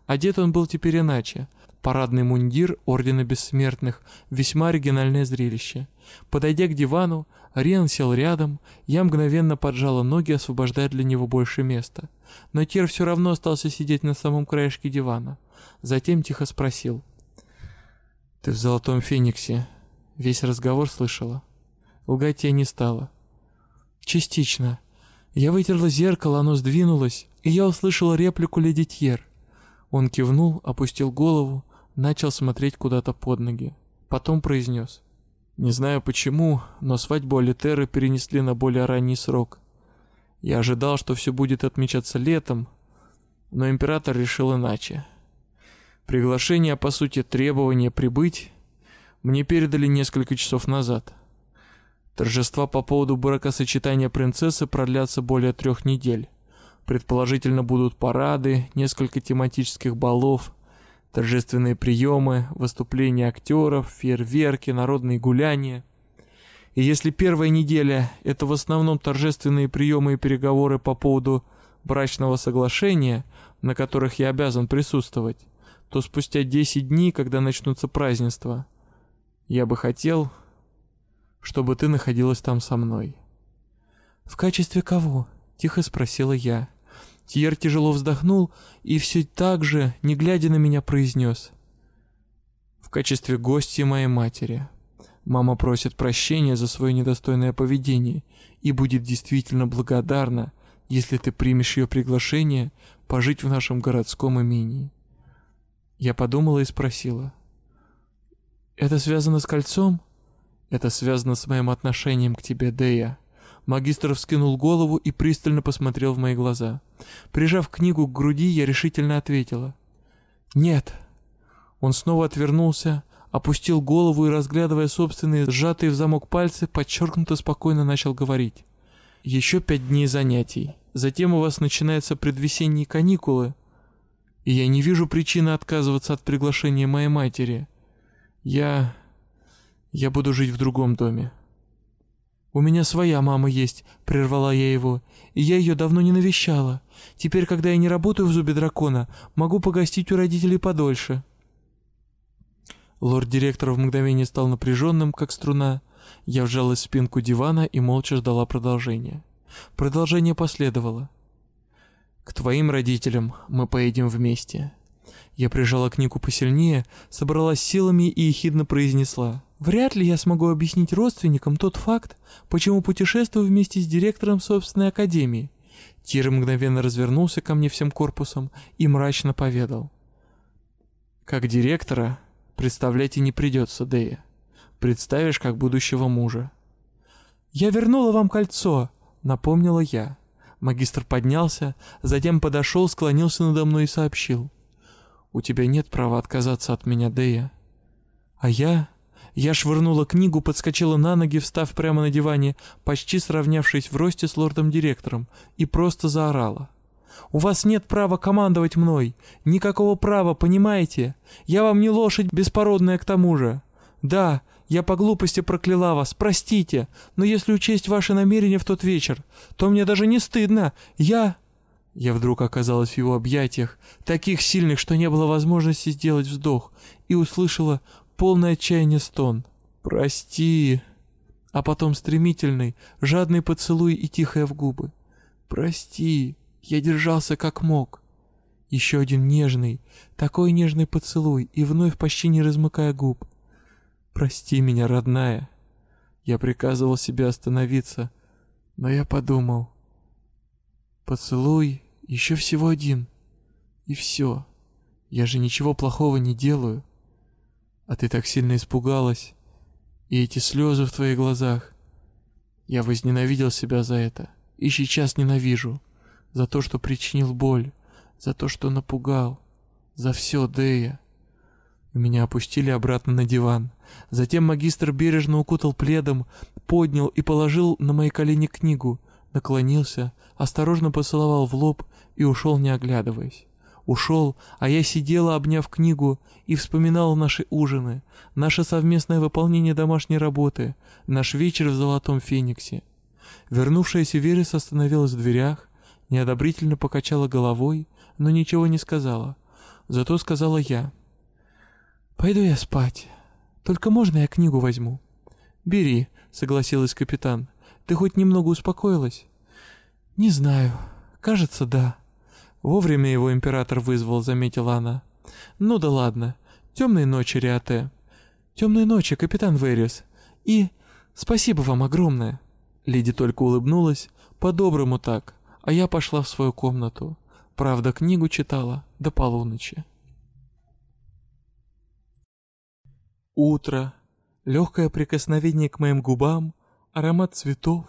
Одет он был теперь иначе. Парадный мундир Ордена Бессмертных, весьма оригинальное зрелище. Подойдя к дивану, Риан сел рядом, я мгновенно поджала ноги, освобождая для него больше места. Но Тир все равно остался сидеть на самом краешке дивана. Затем тихо спросил. «Ты в Золотом Фениксе весь разговор слышала?» Лгать я не стала. Частично. Я вытерла зеркало, оно сдвинулось, и я услышала реплику леди Тьер. Он кивнул, опустил голову, начал смотреть куда-то под ноги. Потом произнес. Не знаю почему, но свадьбу Алитеры перенесли на более ранний срок. Я ожидал, что все будет отмечаться летом, но император решил иначе. Приглашение, по сути, требование прибыть мне передали несколько часов назад. Торжества по поводу бракосочетания принцессы продлятся более трех недель. Предположительно будут парады, несколько тематических балов, торжественные приемы, выступления актеров, фейерверки, народные гуляния. И если первая неделя – это в основном торжественные приемы и переговоры по поводу брачного соглашения, на которых я обязан присутствовать, то спустя 10 дней, когда начнутся празднества, я бы хотел, чтобы ты находилась там со мной». «В качестве кого?» — тихо спросила я. Тьер тяжело вздохнул и все так же, не глядя на меня, произнес. «В качестве гостя моей матери. Мама просит прощения за свое недостойное поведение и будет действительно благодарна, если ты примешь ее приглашение пожить в нашем городском имении». Я подумала и спросила. «Это связано с кольцом?» Это связано с моим отношением к тебе, Дея. Магистр вскинул голову и пристально посмотрел в мои глаза. Прижав книгу к груди, я решительно ответила. «Нет». Он снова отвернулся, опустил голову и, разглядывая собственные сжатые в замок пальцы, подчеркнуто спокойно начал говорить. «Еще пять дней занятий. Затем у вас начинаются предвесенние каникулы, и я не вижу причины отказываться от приглашения моей матери. Я... Я буду жить в другом доме. У меня своя мама есть, прервала я его, и я ее давно не навещала. Теперь, когда я не работаю в зубе дракона, могу погостить у родителей подольше. Лорд-директор в мгновение стал напряженным, как струна. Я вжалась в спинку дивана и молча ждала продолжения. Продолжение последовало. «К твоим родителям мы поедем вместе». Я прижала книгу посильнее, собралась силами и ехидно произнесла. Вряд ли я смогу объяснить родственникам тот факт, почему путешествую вместе с директором собственной академии. Тир мгновенно развернулся ко мне всем корпусом и мрачно поведал. Как директора представлять и не придется, Дэя. Представишь как будущего мужа. «Я вернула вам кольцо», — напомнила я. Магистр поднялся, затем подошел, склонился надо мной и сообщил. «У тебя нет права отказаться от меня, Дэя». А я я швырнула книгу, подскочила на ноги, встав прямо на диване, почти сравнявшись в росте с лордом-директором, и просто заорала. У вас нет права командовать мной. Никакого права, понимаете? Я вам не лошадь беспородная к тому же. Да, я по глупости прокляла вас, простите, но если учесть ваши намерения в тот вечер, то мне даже не стыдно. Я...» Я вдруг оказалась в его объятиях, таких сильных, что не было возможности сделать вздох, и услышала полное отчаяние стон. «Прости!» А потом стремительный, жадный поцелуй и тихое в губы. «Прости!» Я держался как мог. Еще один нежный, такой нежный поцелуй, и вновь почти не размыкая губ. «Прости меня, родная!» Я приказывал себе остановиться, но я подумал. Поцелуй еще всего один. И все. Я же ничего плохого не делаю. А ты так сильно испугалась. И эти слезы в твоих глазах. Я возненавидел себя за это. И сейчас ненавижу. За то, что причинил боль. За то, что напугал. За все, Дэя. Меня опустили обратно на диван. Затем магистр бережно укутал пледом, поднял и положил на мои колени книгу, наклонился, осторожно поцеловал в лоб и ушел, не оглядываясь. Ушел, а я сидела, обняв книгу, и вспоминала наши ужины, наше совместное выполнение домашней работы, наш вечер в Золотом Фениксе. Вернувшаяся Верес остановилась в дверях, неодобрительно покачала головой, но ничего не сказала. Зато сказала я. «Пойду я спать. Только можно я книгу возьму?» «Бери», — согласилась капитан. «Ты хоть немного успокоилась?» «Не знаю. Кажется, да». «Вовремя его император вызвал», — заметила она. «Ну да ладно. Темные ночи, Риате». «Темные ночи, капитан Верес. И спасибо вам огромное». Леди только улыбнулась, по-доброму так, а я пошла в свою комнату. Правда, книгу читала до полуночи. Утро, легкое прикосновение к моим губам, аромат цветов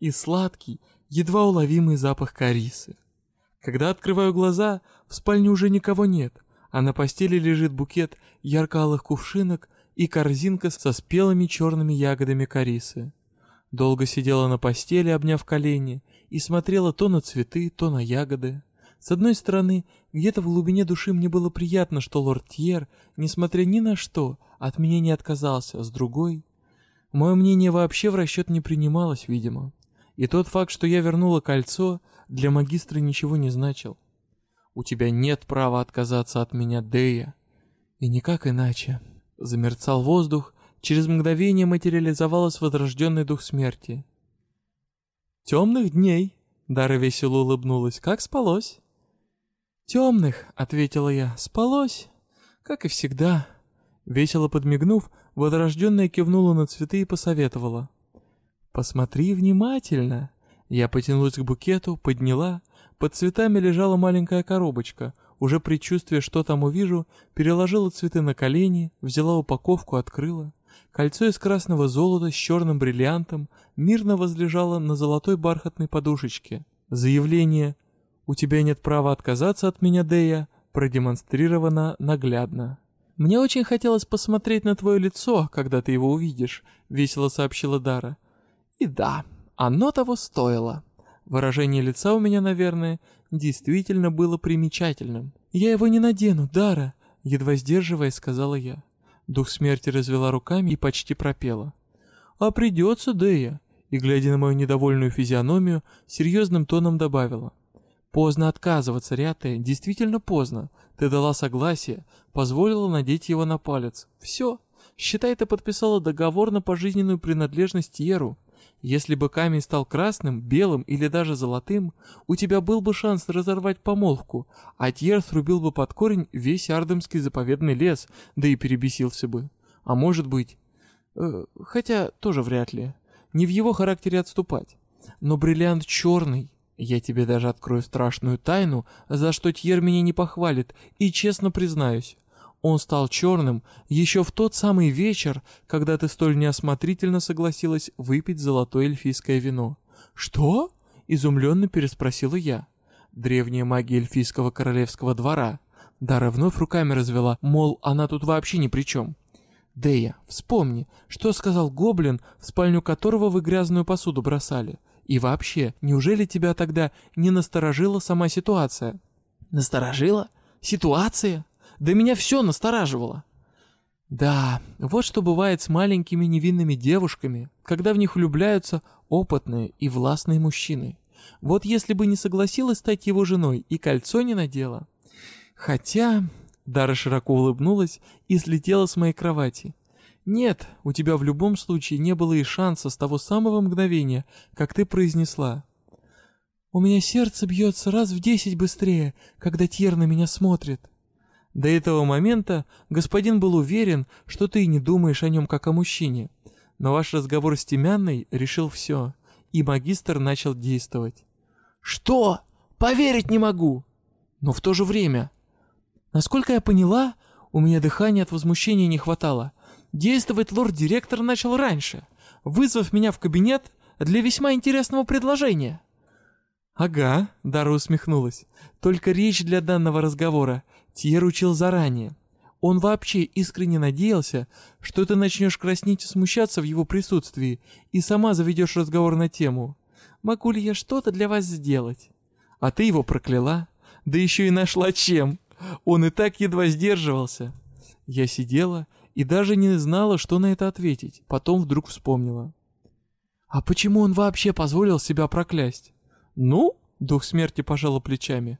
и сладкий, едва уловимый запах корисы. Когда открываю глаза, в спальне уже никого нет, а на постели лежит букет ярко-алых кувшинок и корзинка со спелыми черными ягодами корисы. Долго сидела на постели, обняв колени, и смотрела то на цветы, то на ягоды. С одной стороны, где-то в глубине души мне было приятно, что лорд Тьер, несмотря ни на что, от меня не отказался, с другой... Мое мнение вообще в расчет не принималось, видимо. И тот факт, что я вернула кольцо, для магистра ничего не значил. У тебя нет права отказаться от меня, Дея. И никак иначе. Замерцал воздух, через мгновение материализовалась возрожденный дух смерти. «Темных дней!» — Дара весело улыбнулась. «Как спалось?» «Темных!» — ответила я. «Спалось, как и всегда». Весело подмигнув, возрожденная кивнула на цветы и посоветовала. «Посмотри внимательно!» Я потянулась к букету, подняла. Под цветами лежала маленькая коробочка. Уже предчувствуя, что там увижу, переложила цветы на колени, взяла упаковку, открыла. Кольцо из красного золота с черным бриллиантом мирно возлежало на золотой бархатной подушечке. Заявление «У тебя нет права отказаться от меня, Дея» продемонстрировано наглядно. «Мне очень хотелось посмотреть на твое лицо, когда ты его увидишь», — весело сообщила Дара. «И да, оно того стоило». Выражение лица у меня, наверное, действительно было примечательным. «Я его не надену, Дара», — едва сдерживаясь, сказала я. Дух смерти развела руками и почти пропела. «А придется, Дэя», и, глядя на мою недовольную физиономию, серьезным тоном добавила. «Поздно отказываться, Рятая, действительно поздно. Ты дала согласие, позволила надеть его на палец. Все. Считай, ты подписала договор на пожизненную принадлежность Еру. Если бы камень стал красным, белым или даже золотым, у тебя был бы шанс разорвать помолвку, а Тьер срубил бы под корень весь Ардемский заповедный лес, да и перебесился бы. А может быть... Э, хотя тоже вряд ли. Не в его характере отступать. Но бриллиант черный, я тебе даже открою страшную тайну, за что Тьер меня не похвалит, и честно признаюсь. Он стал черным еще в тот самый вечер, когда ты столь неосмотрительно согласилась выпить золотое эльфийское вино. «Что?» — изумленно переспросила я. Древняя магия эльфийского королевского двора. Дара вновь руками развела, мол, она тут вообще ни при чем. «Дея, вспомни, что сказал гоблин, в спальню которого вы грязную посуду бросали. И вообще, неужели тебя тогда не насторожила сама ситуация? Насторожила? Ситуация? Да меня все настораживало. Да, вот что бывает с маленькими невинными девушками, когда в них влюбляются опытные и властные мужчины. Вот если бы не согласилась стать его женой и кольцо не надела. Хотя... Дара широко улыбнулась и слетела с моей кровати. Нет, у тебя в любом случае не было и шанса с того самого мгновения, как ты произнесла. У меня сердце бьется раз в десять быстрее, когда Тьер на меня смотрит. До этого момента господин был уверен, что ты не думаешь о нем как о мужчине. Но ваш разговор с Тимянной решил все, и магистр начал действовать. «Что? Поверить не могу!» Но в то же время... Насколько я поняла, у меня дыхания от возмущения не хватало. Действовать лорд-директор начал раньше, вызвав меня в кабинет для весьма интересного предложения. «Ага», — Дара усмехнулась, — «только речь для данного разговора Тьер учил заранее. Он вообще искренне надеялся, что ты начнешь краснеть и смущаться в его присутствии и сама заведешь разговор на тему. Могу ли я что-то для вас сделать? А ты его прокляла, да еще и нашла чем. Он и так едва сдерживался. Я сидела и даже не знала, что на это ответить, потом вдруг вспомнила. А почему он вообще позволил себя проклясть? Ну, дух смерти пожала плечами.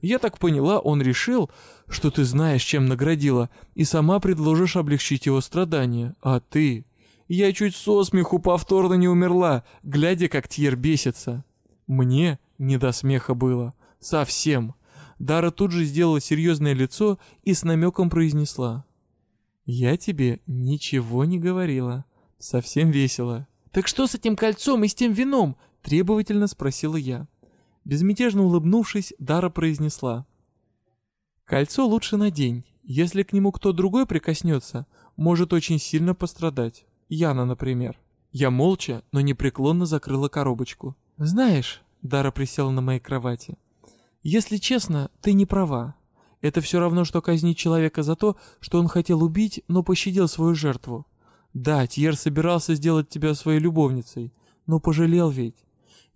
Я так поняла, он решил, что ты знаешь, чем наградила, и сама предложишь облегчить его страдания. А ты... Я чуть со смеху повторно не умерла, глядя, как Тьер бесится. Мне не до смеха было. Совсем. Дара тут же сделала серьезное лицо и с намеком произнесла. «Я тебе ничего не говорила. Совсем весело». «Так что с этим кольцом и с тем вином?» — требовательно спросила я. Безмятежно улыбнувшись, Дара произнесла. «Кольцо лучше надень. Если к нему кто другой прикоснется, может очень сильно пострадать. Яна, например». Я молча, но непреклонно закрыла коробочку. «Знаешь...» — Дара присела на моей кровати. «Если честно, ты не права. Это все равно, что казнить человека за то, что он хотел убить, но пощадил свою жертву. Да, Тьер собирался сделать тебя своей любовницей, но пожалел ведь.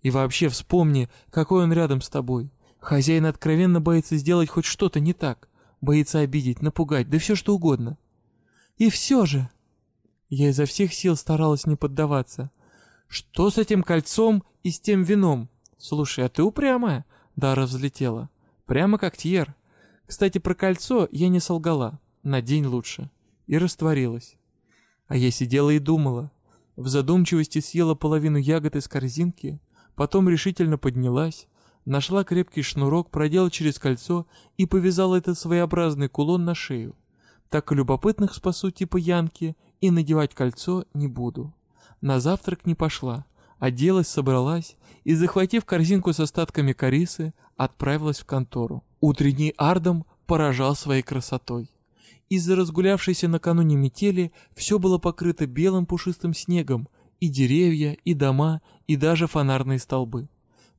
И вообще вспомни, какой он рядом с тобой. Хозяин откровенно боится сделать хоть что-то не так. Боится обидеть, напугать, да все что угодно. И все же... Я изо всех сил старалась не поддаваться. Что с этим кольцом и с тем вином? Слушай, а ты упрямая? Дара взлетела. Прямо как Тьер. Кстати, про кольцо я не солгала. На день лучше. И растворилась. А я сидела и думала. В задумчивости съела половину ягод из корзинки, Потом решительно поднялась, нашла крепкий шнурок, продела через кольцо и повязала этот своеобразный кулон на шею. Так и любопытных спасу типа Янки и надевать кольцо не буду. На завтрак не пошла, оделась, собралась и, захватив корзинку с остатками корисы, отправилась в контору. Утренний ардом поражал своей красотой. Из-за разгулявшейся накануне метели все было покрыто белым пушистым снегом, и деревья, и дома, и даже фонарные столбы.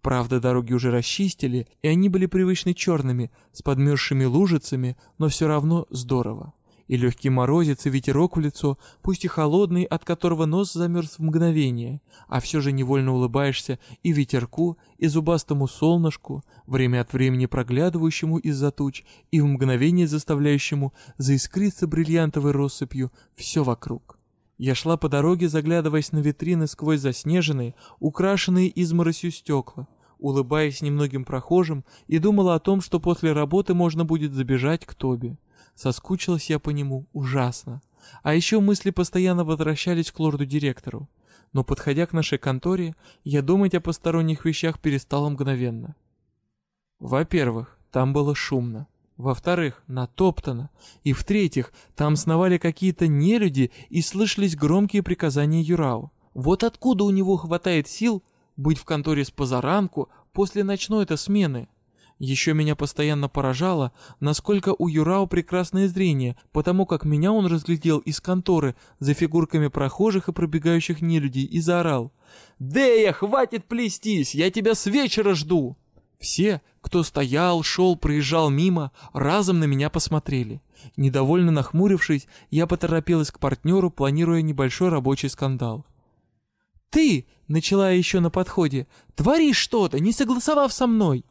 Правда, дороги уже расчистили, и они были привычно черными, с подмерзшими лужицами, но все равно здорово. И легкий морозец, и ветерок в лицо, пусть и холодный, от которого нос замерз в мгновение, а все же невольно улыбаешься и ветерку, и зубастому солнышку, время от времени проглядывающему из-за туч, и в мгновение заставляющему заискриться бриллиантовой россыпью все вокруг. Я шла по дороге, заглядываясь на витрины сквозь заснеженные, украшенные изморосью стекла, улыбаясь немногим прохожим и думала о том, что после работы можно будет забежать к Тоби. Соскучилась я по нему ужасно. А еще мысли постоянно возвращались к лорду-директору. Но подходя к нашей конторе, я думать о посторонних вещах перестала мгновенно. Во-первых, там было шумно. Во-вторых, натоптано. И в-третьих, там сновали какие-то нелюди и слышались громкие приказания Юрау. Вот откуда у него хватает сил быть в конторе с позаранку после ночной-то смены? Еще меня постоянно поражало, насколько у Юрау прекрасное зрение, потому как меня он разглядел из конторы за фигурками прохожих и пробегающих нелюдей и заорал. «Дея, хватит плестись, я тебя с вечера жду!» Все, кто стоял, шел, проезжал мимо, разом на меня посмотрели. Недовольно нахмурившись, я поторопилась к партнеру, планируя небольшой рабочий скандал. «Ты!» — начала я еще на подходе. «Творишь что-то, не согласовав со мной!»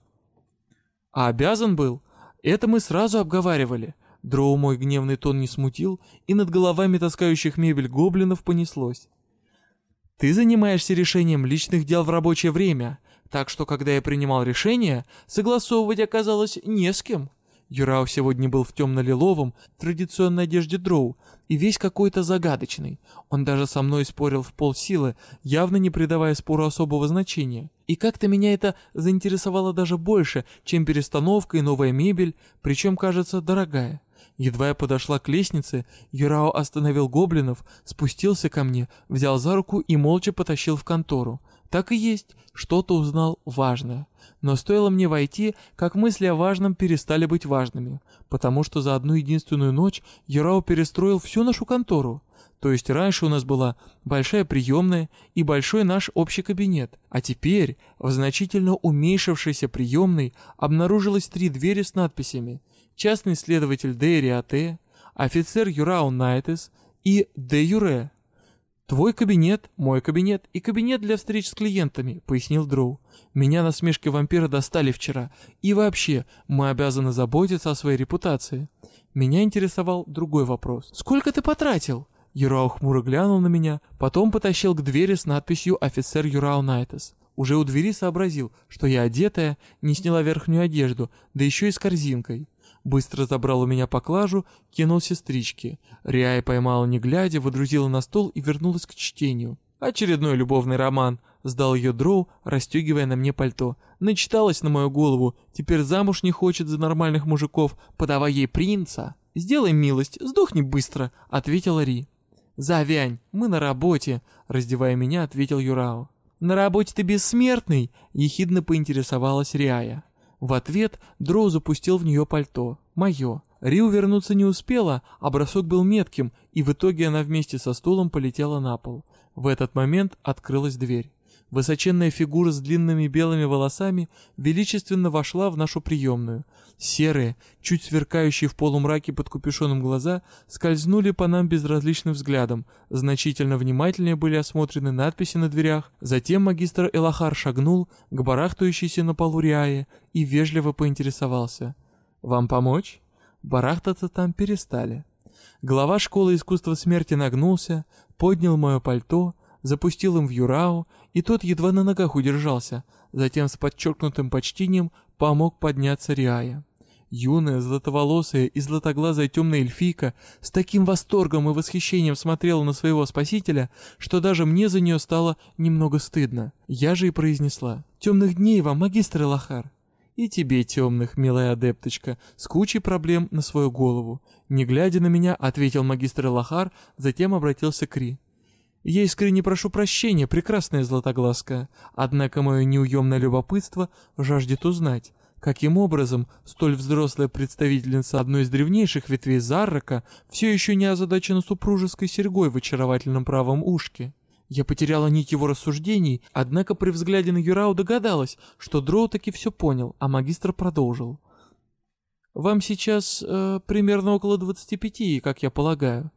А обязан был. Это мы сразу обговаривали. Дроу мой гневный тон не смутил, и над головами таскающих мебель гоблинов понеслось. Ты занимаешься решением личных дел в рабочее время, так что, когда я принимал решение, согласовывать оказалось не с кем. Юрау сегодня был в темно-лиловом, традиционной одежде дроу, и весь какой-то загадочный. Он даже со мной спорил в полсилы, явно не придавая спору особого значения. И как-то меня это заинтересовало даже больше, чем перестановка и новая мебель, причем, кажется, дорогая. Едва я подошла к лестнице, Юрао остановил гоблинов, спустился ко мне, взял за руку и молча потащил в контору. Так и есть, что-то узнал важное. Но стоило мне войти, как мысли о важном перестали быть важными, потому что за одну единственную ночь Ярао перестроил всю нашу контору. То есть раньше у нас была большая приемная и большой наш общий кабинет, а теперь в значительно уменьшившейся приемной обнаружилось три двери с надписями «Частный следователь Дейри А.Т., офицер Юрао Найтес и Де Юре». «Твой кабинет, мой кабинет и кабинет для встреч с клиентами», — пояснил Дроу. «Меня насмешки вампира достали вчера. И вообще, мы обязаны заботиться о своей репутации». Меня интересовал другой вопрос. «Сколько ты потратил?» Юрау хмуро глянул на меня, потом потащил к двери с надписью «Офицер Юрау Найтес». Уже у двери сообразил, что я одетая, не сняла верхнюю одежду, да еще и с корзинкой. Быстро забрал у меня поклажу, кинул сестричке. Риай поймала не глядя, выдрузила на стол и вернулась к чтению. Очередной любовный роман. Сдал ее дроу, расстегивая на мне пальто. Начиталась на мою голову. Теперь замуж не хочет за нормальных мужиков. Подавай ей принца. «Сделай милость, сдохни быстро», — ответила Ри. «Завянь, мы на работе», — раздевая меня, ответил Юрао. «На работе ты бессмертный», — ехидно поинтересовалась Риая. В ответ Дроу запустил в нее пальто. Мое. Риу вернуться не успела, а бросок был метким, и в итоге она вместе со стулом полетела на пол. В этот момент открылась дверь. Высоченная фигура с длинными белыми волосами величественно вошла в нашу приемную. Серые, чуть сверкающие в полумраке под капюшоном глаза, скользнули по нам безразличным взглядом, значительно внимательнее были осмотрены надписи на дверях. Затем магистр Элахар шагнул к барахтающейся на полу Риае и вежливо поинтересовался. «Вам помочь?» Барахтаться там перестали. Глава школы искусства смерти нагнулся, поднял мое пальто, запустил им в Юрау, и тот едва на ногах удержался, затем с подчеркнутым почтением помог подняться Риая. Юная, златоволосая и златоглазая темная эльфийка с таким восторгом и восхищением смотрела на своего спасителя, что даже мне за нее стало немного стыдно. Я же и произнесла «Темных дней вам, магистр Элахар!» «И тебе, темных, милая адепточка, с кучей проблем на свою голову». Не глядя на меня, ответил магистр Элахар, затем обратился к Ри. Я искренне прошу прощения, прекрасная Златоглазка, однако мое неуемное любопытство жаждет узнать, каким образом столь взрослая представительница одной из древнейших ветвей Заррака все еще не озадачена супружеской серьгой в очаровательном правом ушке. Я потеряла нить его рассуждений, однако при взгляде на Юрау догадалась, что Дроу таки все понял, а магистр продолжил. «Вам сейчас э, примерно около 25, как я полагаю».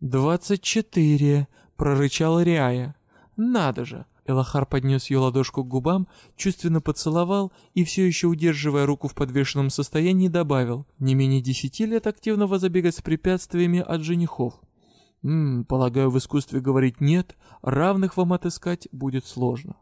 «Двадцать четыре», прорычала Риая. «Надо же!» Элахар поднес ее ладошку к губам, чувственно поцеловал и, все еще удерживая руку в подвешенном состоянии, добавил «Не менее десяти лет активного забега с препятствиями от женихов». «Ммм, полагаю, в искусстве говорить «нет», равных вам отыскать будет сложно».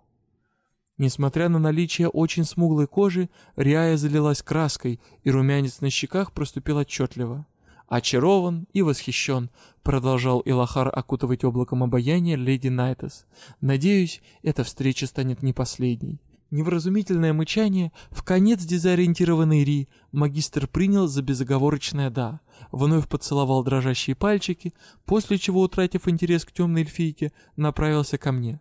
Несмотря на наличие очень смуглой кожи, Риая залилась краской, и румянец на щеках проступил отчетливо. «Очарован и восхищен», — продолжал Илахар окутывать облаком обаяния леди Найтес. «Надеюсь, эта встреча станет не последней». Невразумительное мычание, в конец дезориентированный Ри, магистр принял за безоговорочное «да», вновь поцеловал дрожащие пальчики, после чего, утратив интерес к темной эльфийке, направился ко мне.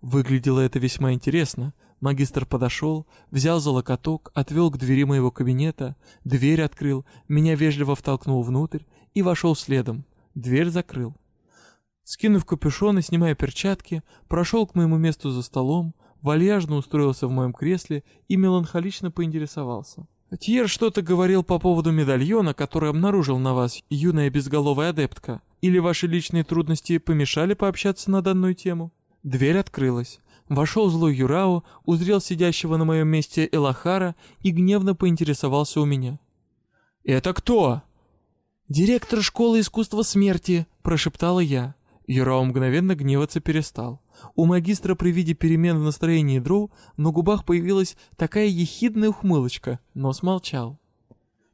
Выглядело это весьма интересно, Магистр подошел, взял за локоток, отвел к двери моего кабинета, дверь открыл, меня вежливо втолкнул внутрь и вошел следом. Дверь закрыл. Скинув капюшон и снимая перчатки, прошел к моему месту за столом, вальяжно устроился в моем кресле и меланхолично поинтересовался. «Тьер что-то говорил по поводу медальона, который обнаружил на вас, юная безголовая адептка. Или ваши личные трудности помешали пообщаться на данную тему?» Дверь открылась. Вошел злой Юрао, узрел сидящего на моем месте Элахара и гневно поинтересовался у меня. «Это кто?» «Директор школы искусства смерти», — прошептала я. Юрао мгновенно гневаться перестал. У магистра при виде перемен в настроении Дроу на губах появилась такая ехидная ухмылочка, но смолчал.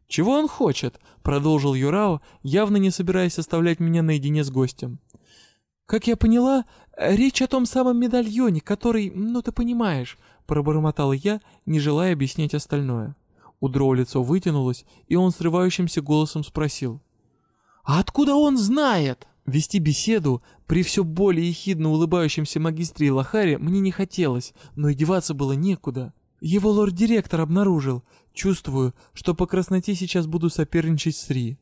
«Чего он хочет?» — продолжил Юрао, явно не собираясь оставлять меня наедине с гостем. «Как я поняла, речь о том самом медальоне, который, ну ты понимаешь», — пробормотала я, не желая объяснять остальное. У лицо вытянулось, и он срывающимся голосом спросил. «А откуда он знает?» Вести беседу при все более ехидно улыбающемся магистре Лохаре мне не хотелось, но и деваться было некуда. Его лорд-директор обнаружил. Чувствую, что по красноте сейчас буду соперничать с Ри.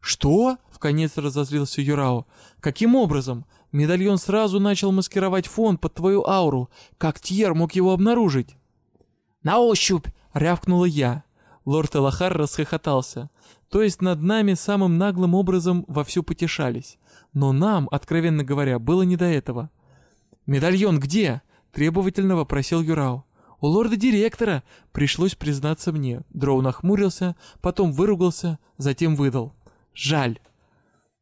«Что?» — вконец разозлился Юрао. «Каким образом? Медальон сразу начал маскировать фон под твою ауру. Как Тьер мог его обнаружить?» «На ощупь!» — рявкнула я. Лорд Элахар расхохотался. То есть над нами самым наглым образом вовсю потешались. Но нам, откровенно говоря, было не до этого. «Медальон где?» — требовательно вопросил Юрау. «У лорда-директора!» — пришлось признаться мне. Дроу нахмурился, потом выругался, затем выдал. «Жаль!»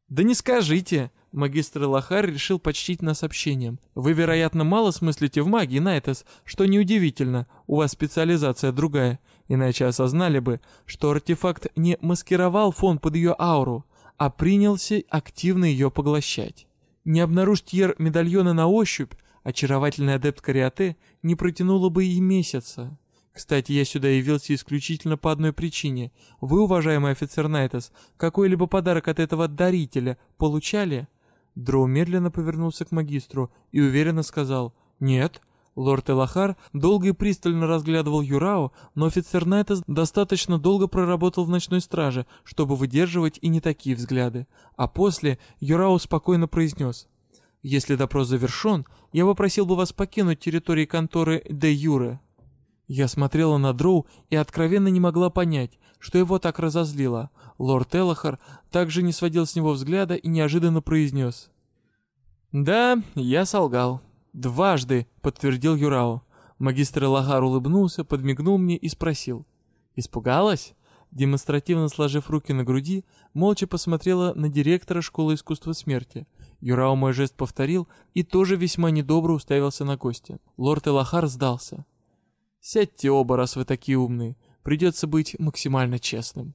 «Да не скажите!» Магистр Лохар решил почтить нас общением. «Вы, вероятно, мало смыслите в магии, Найтес, что неудивительно, у вас специализация другая. Иначе осознали бы, что артефакт не маскировал фон под ее ауру, а принялся активно ее поглощать. Не обнаружить Тьер медальона на ощупь, очаровательный адепт Кариате не протянуло бы и месяца. Кстати, я сюда явился исключительно по одной причине. Вы, уважаемый офицер Найтес, какой-либо подарок от этого дарителя получали?» Дроу медленно повернулся к магистру и уверенно сказал «Нет». Лорд Элахар долго и пристально разглядывал Юрао, но офицер Найтес достаточно долго проработал в ночной страже, чтобы выдерживать и не такие взгляды. А после Юрао спокойно произнес «Если допрос завершен, я попросил бы вас покинуть территорию конторы де Юре». Я смотрела на Дроу и откровенно не могла понять, что его так разозлило. Лорд Элахар также не сводил с него взгляда и неожиданно произнес «Да, я солгал». «Дважды», — подтвердил Юрао. Магистр Лагар улыбнулся, подмигнул мне и спросил. «Испугалась?» Демонстративно сложив руки на груди, молча посмотрела на директора школы искусства смерти. Юрао мой жест повторил и тоже весьма недобро уставился на гостя. Лорд Элахар сдался. «Сядьте оба, раз вы такие умные. Придется быть максимально честным».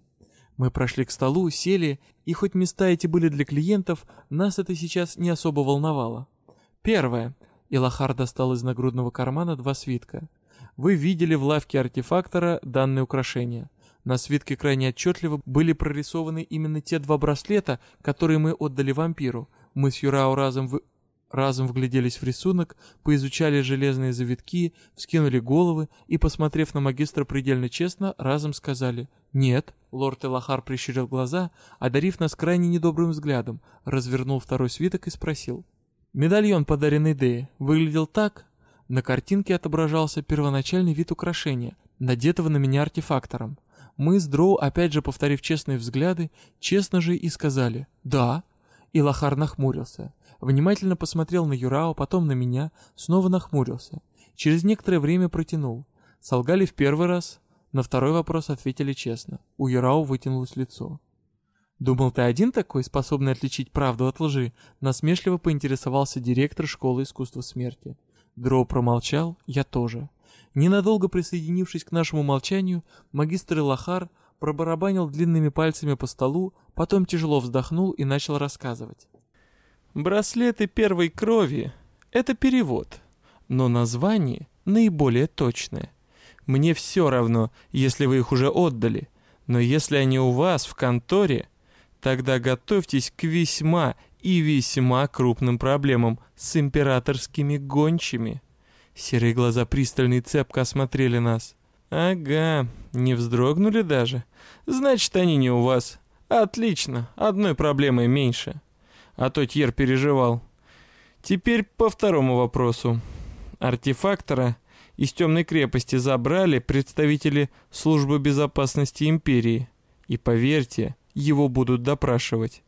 Мы прошли к столу, сели, и хоть места эти были для клиентов, нас это сейчас не особо волновало. Первое. Илахар достал из нагрудного кармана два свитка. Вы видели в лавке артефактора данные украшения. На свитке крайне отчетливо были прорисованы именно те два браслета, которые мы отдали вампиру. Мы с Юрао разом, в... разом вгляделись в рисунок, поизучали железные завитки, вскинули головы и, посмотрев на магистра предельно честно, разом сказали «Нет». Лорд Элахар прищурил глаза, одарив нас крайне недобрым взглядом, развернул второй свиток и спросил Медальон, подаренный Дее, выглядел так. На картинке отображался первоначальный вид украшения, надетого на меня артефактором. Мы с Дроу, опять же повторив честные взгляды, честно же и сказали «да». И Лохар нахмурился. Внимательно посмотрел на Юрао, потом на меня, снова нахмурился. Через некоторое время протянул. Солгали в первый раз, на второй вопрос ответили честно. У Юрао вытянулось лицо. «Думал, ты один такой, способный отличить правду от лжи?» Насмешливо поинтересовался директор школы искусства смерти. Дроу промолчал, я тоже. Ненадолго присоединившись к нашему молчанию, магистр Лохар пробарабанил длинными пальцами по столу, потом тяжело вздохнул и начал рассказывать. «Браслеты первой крови — это перевод, но название наиболее точное. Мне все равно, если вы их уже отдали, но если они у вас в конторе, Тогда готовьтесь к весьма и весьма крупным проблемам с императорскими гончими. Серые глаза пристально и цепко осмотрели нас. Ага, не вздрогнули даже. Значит, они не у вас. Отлично, одной проблемой меньше. А то Тьер переживал. Теперь по второму вопросу. Артефактора из темной крепости забрали представители службы безопасности империи. И поверьте, его будут допрашивать.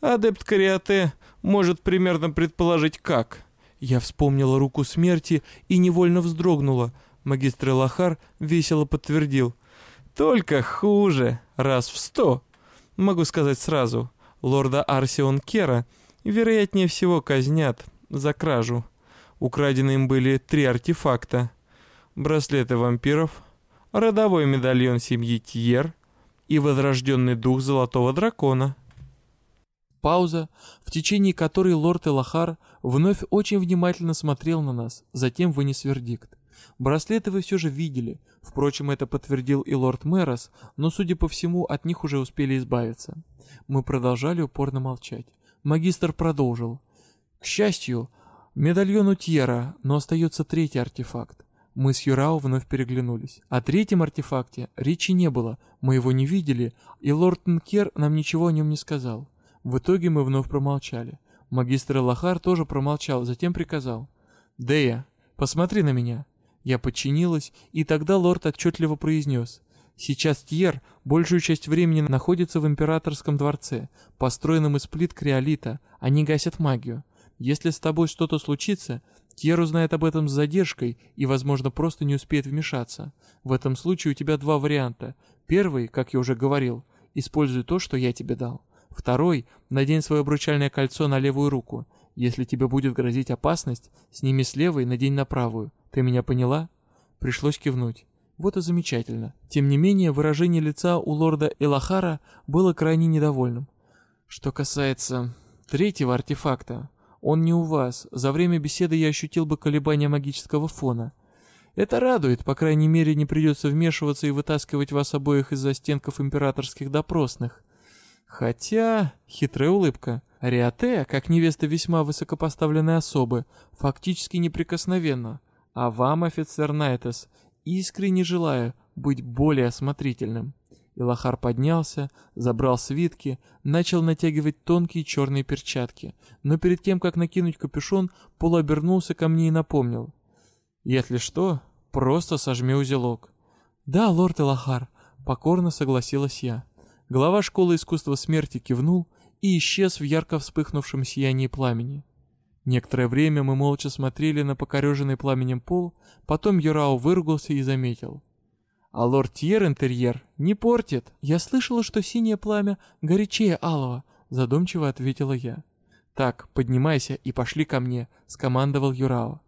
Адепт Кариате может примерно предположить как. Я вспомнила руку смерти и невольно вздрогнула. Магистр Элахар весело подтвердил. «Только хуже, раз в сто. Могу сказать сразу, лорда Арсион Кера, вероятнее всего, казнят за кражу. Украдены им были три артефакта. Браслеты вампиров, родовой медальон семьи Тьер и возрожденный дух Золотого Дракона». Пауза, в течение которой лорд Элахар вновь очень внимательно смотрел на нас, затем вынес вердикт. Браслеты вы все же видели, впрочем, это подтвердил и лорд Мэрос, но, судя по всему, от них уже успели избавиться. Мы продолжали упорно молчать. Магистр продолжил. К счастью, медальон у Тьера, но остается третий артефакт. Мы с Юрао вновь переглянулись. О третьем артефакте речи не было, мы его не видели, и лорд Нкер нам ничего о нем не сказал. В итоге мы вновь промолчали. Магистр Лохар тоже промолчал, затем приказал. «Дея, посмотри на меня». Я подчинилась, и тогда лорд отчетливо произнес. «Сейчас Тьер большую часть времени находится в императорском дворце, построенном из плит криолита. Они гасят магию. Если с тобой что-то случится, Тьер узнает об этом с задержкой и, возможно, просто не успеет вмешаться. В этом случае у тебя два варианта. Первый, как я уже говорил, используй то, что я тебе дал. Второй — надень свое обручальное кольцо на левую руку. Если тебе будет грозить опасность, сними с левой, надень на правую. Ты меня поняла?» Пришлось кивнуть. Вот и замечательно. Тем не менее, выражение лица у лорда Элахара было крайне недовольным. Что касается третьего артефакта, он не у вас. За время беседы я ощутил бы колебания магического фона. Это радует, по крайней мере, не придется вмешиваться и вытаскивать вас обоих из застенков императорских допросных. Хотя, хитрая улыбка, Риате, как невеста весьма высокопоставленной особы, фактически неприкосновенна, а вам, офицер Найтес, искренне желаю быть более осмотрительным. Илахар поднялся, забрал свитки, начал натягивать тонкие черные перчатки, но перед тем, как накинуть капюшон, полуобернулся ко мне и напомнил. «Если что, просто сожми узелок». «Да, лорд Илахар», — покорно согласилась я. Глава школы искусства смерти кивнул и исчез в ярко вспыхнувшем сиянии пламени. Некоторое время мы молча смотрели на покореженный пламенем пол, потом Юрао выругался и заметил. «А лорд Тьер интерьер не портит. Я слышала, что синее пламя горячее алого», — задумчиво ответила я. «Так, поднимайся и пошли ко мне», — скомандовал Юрао.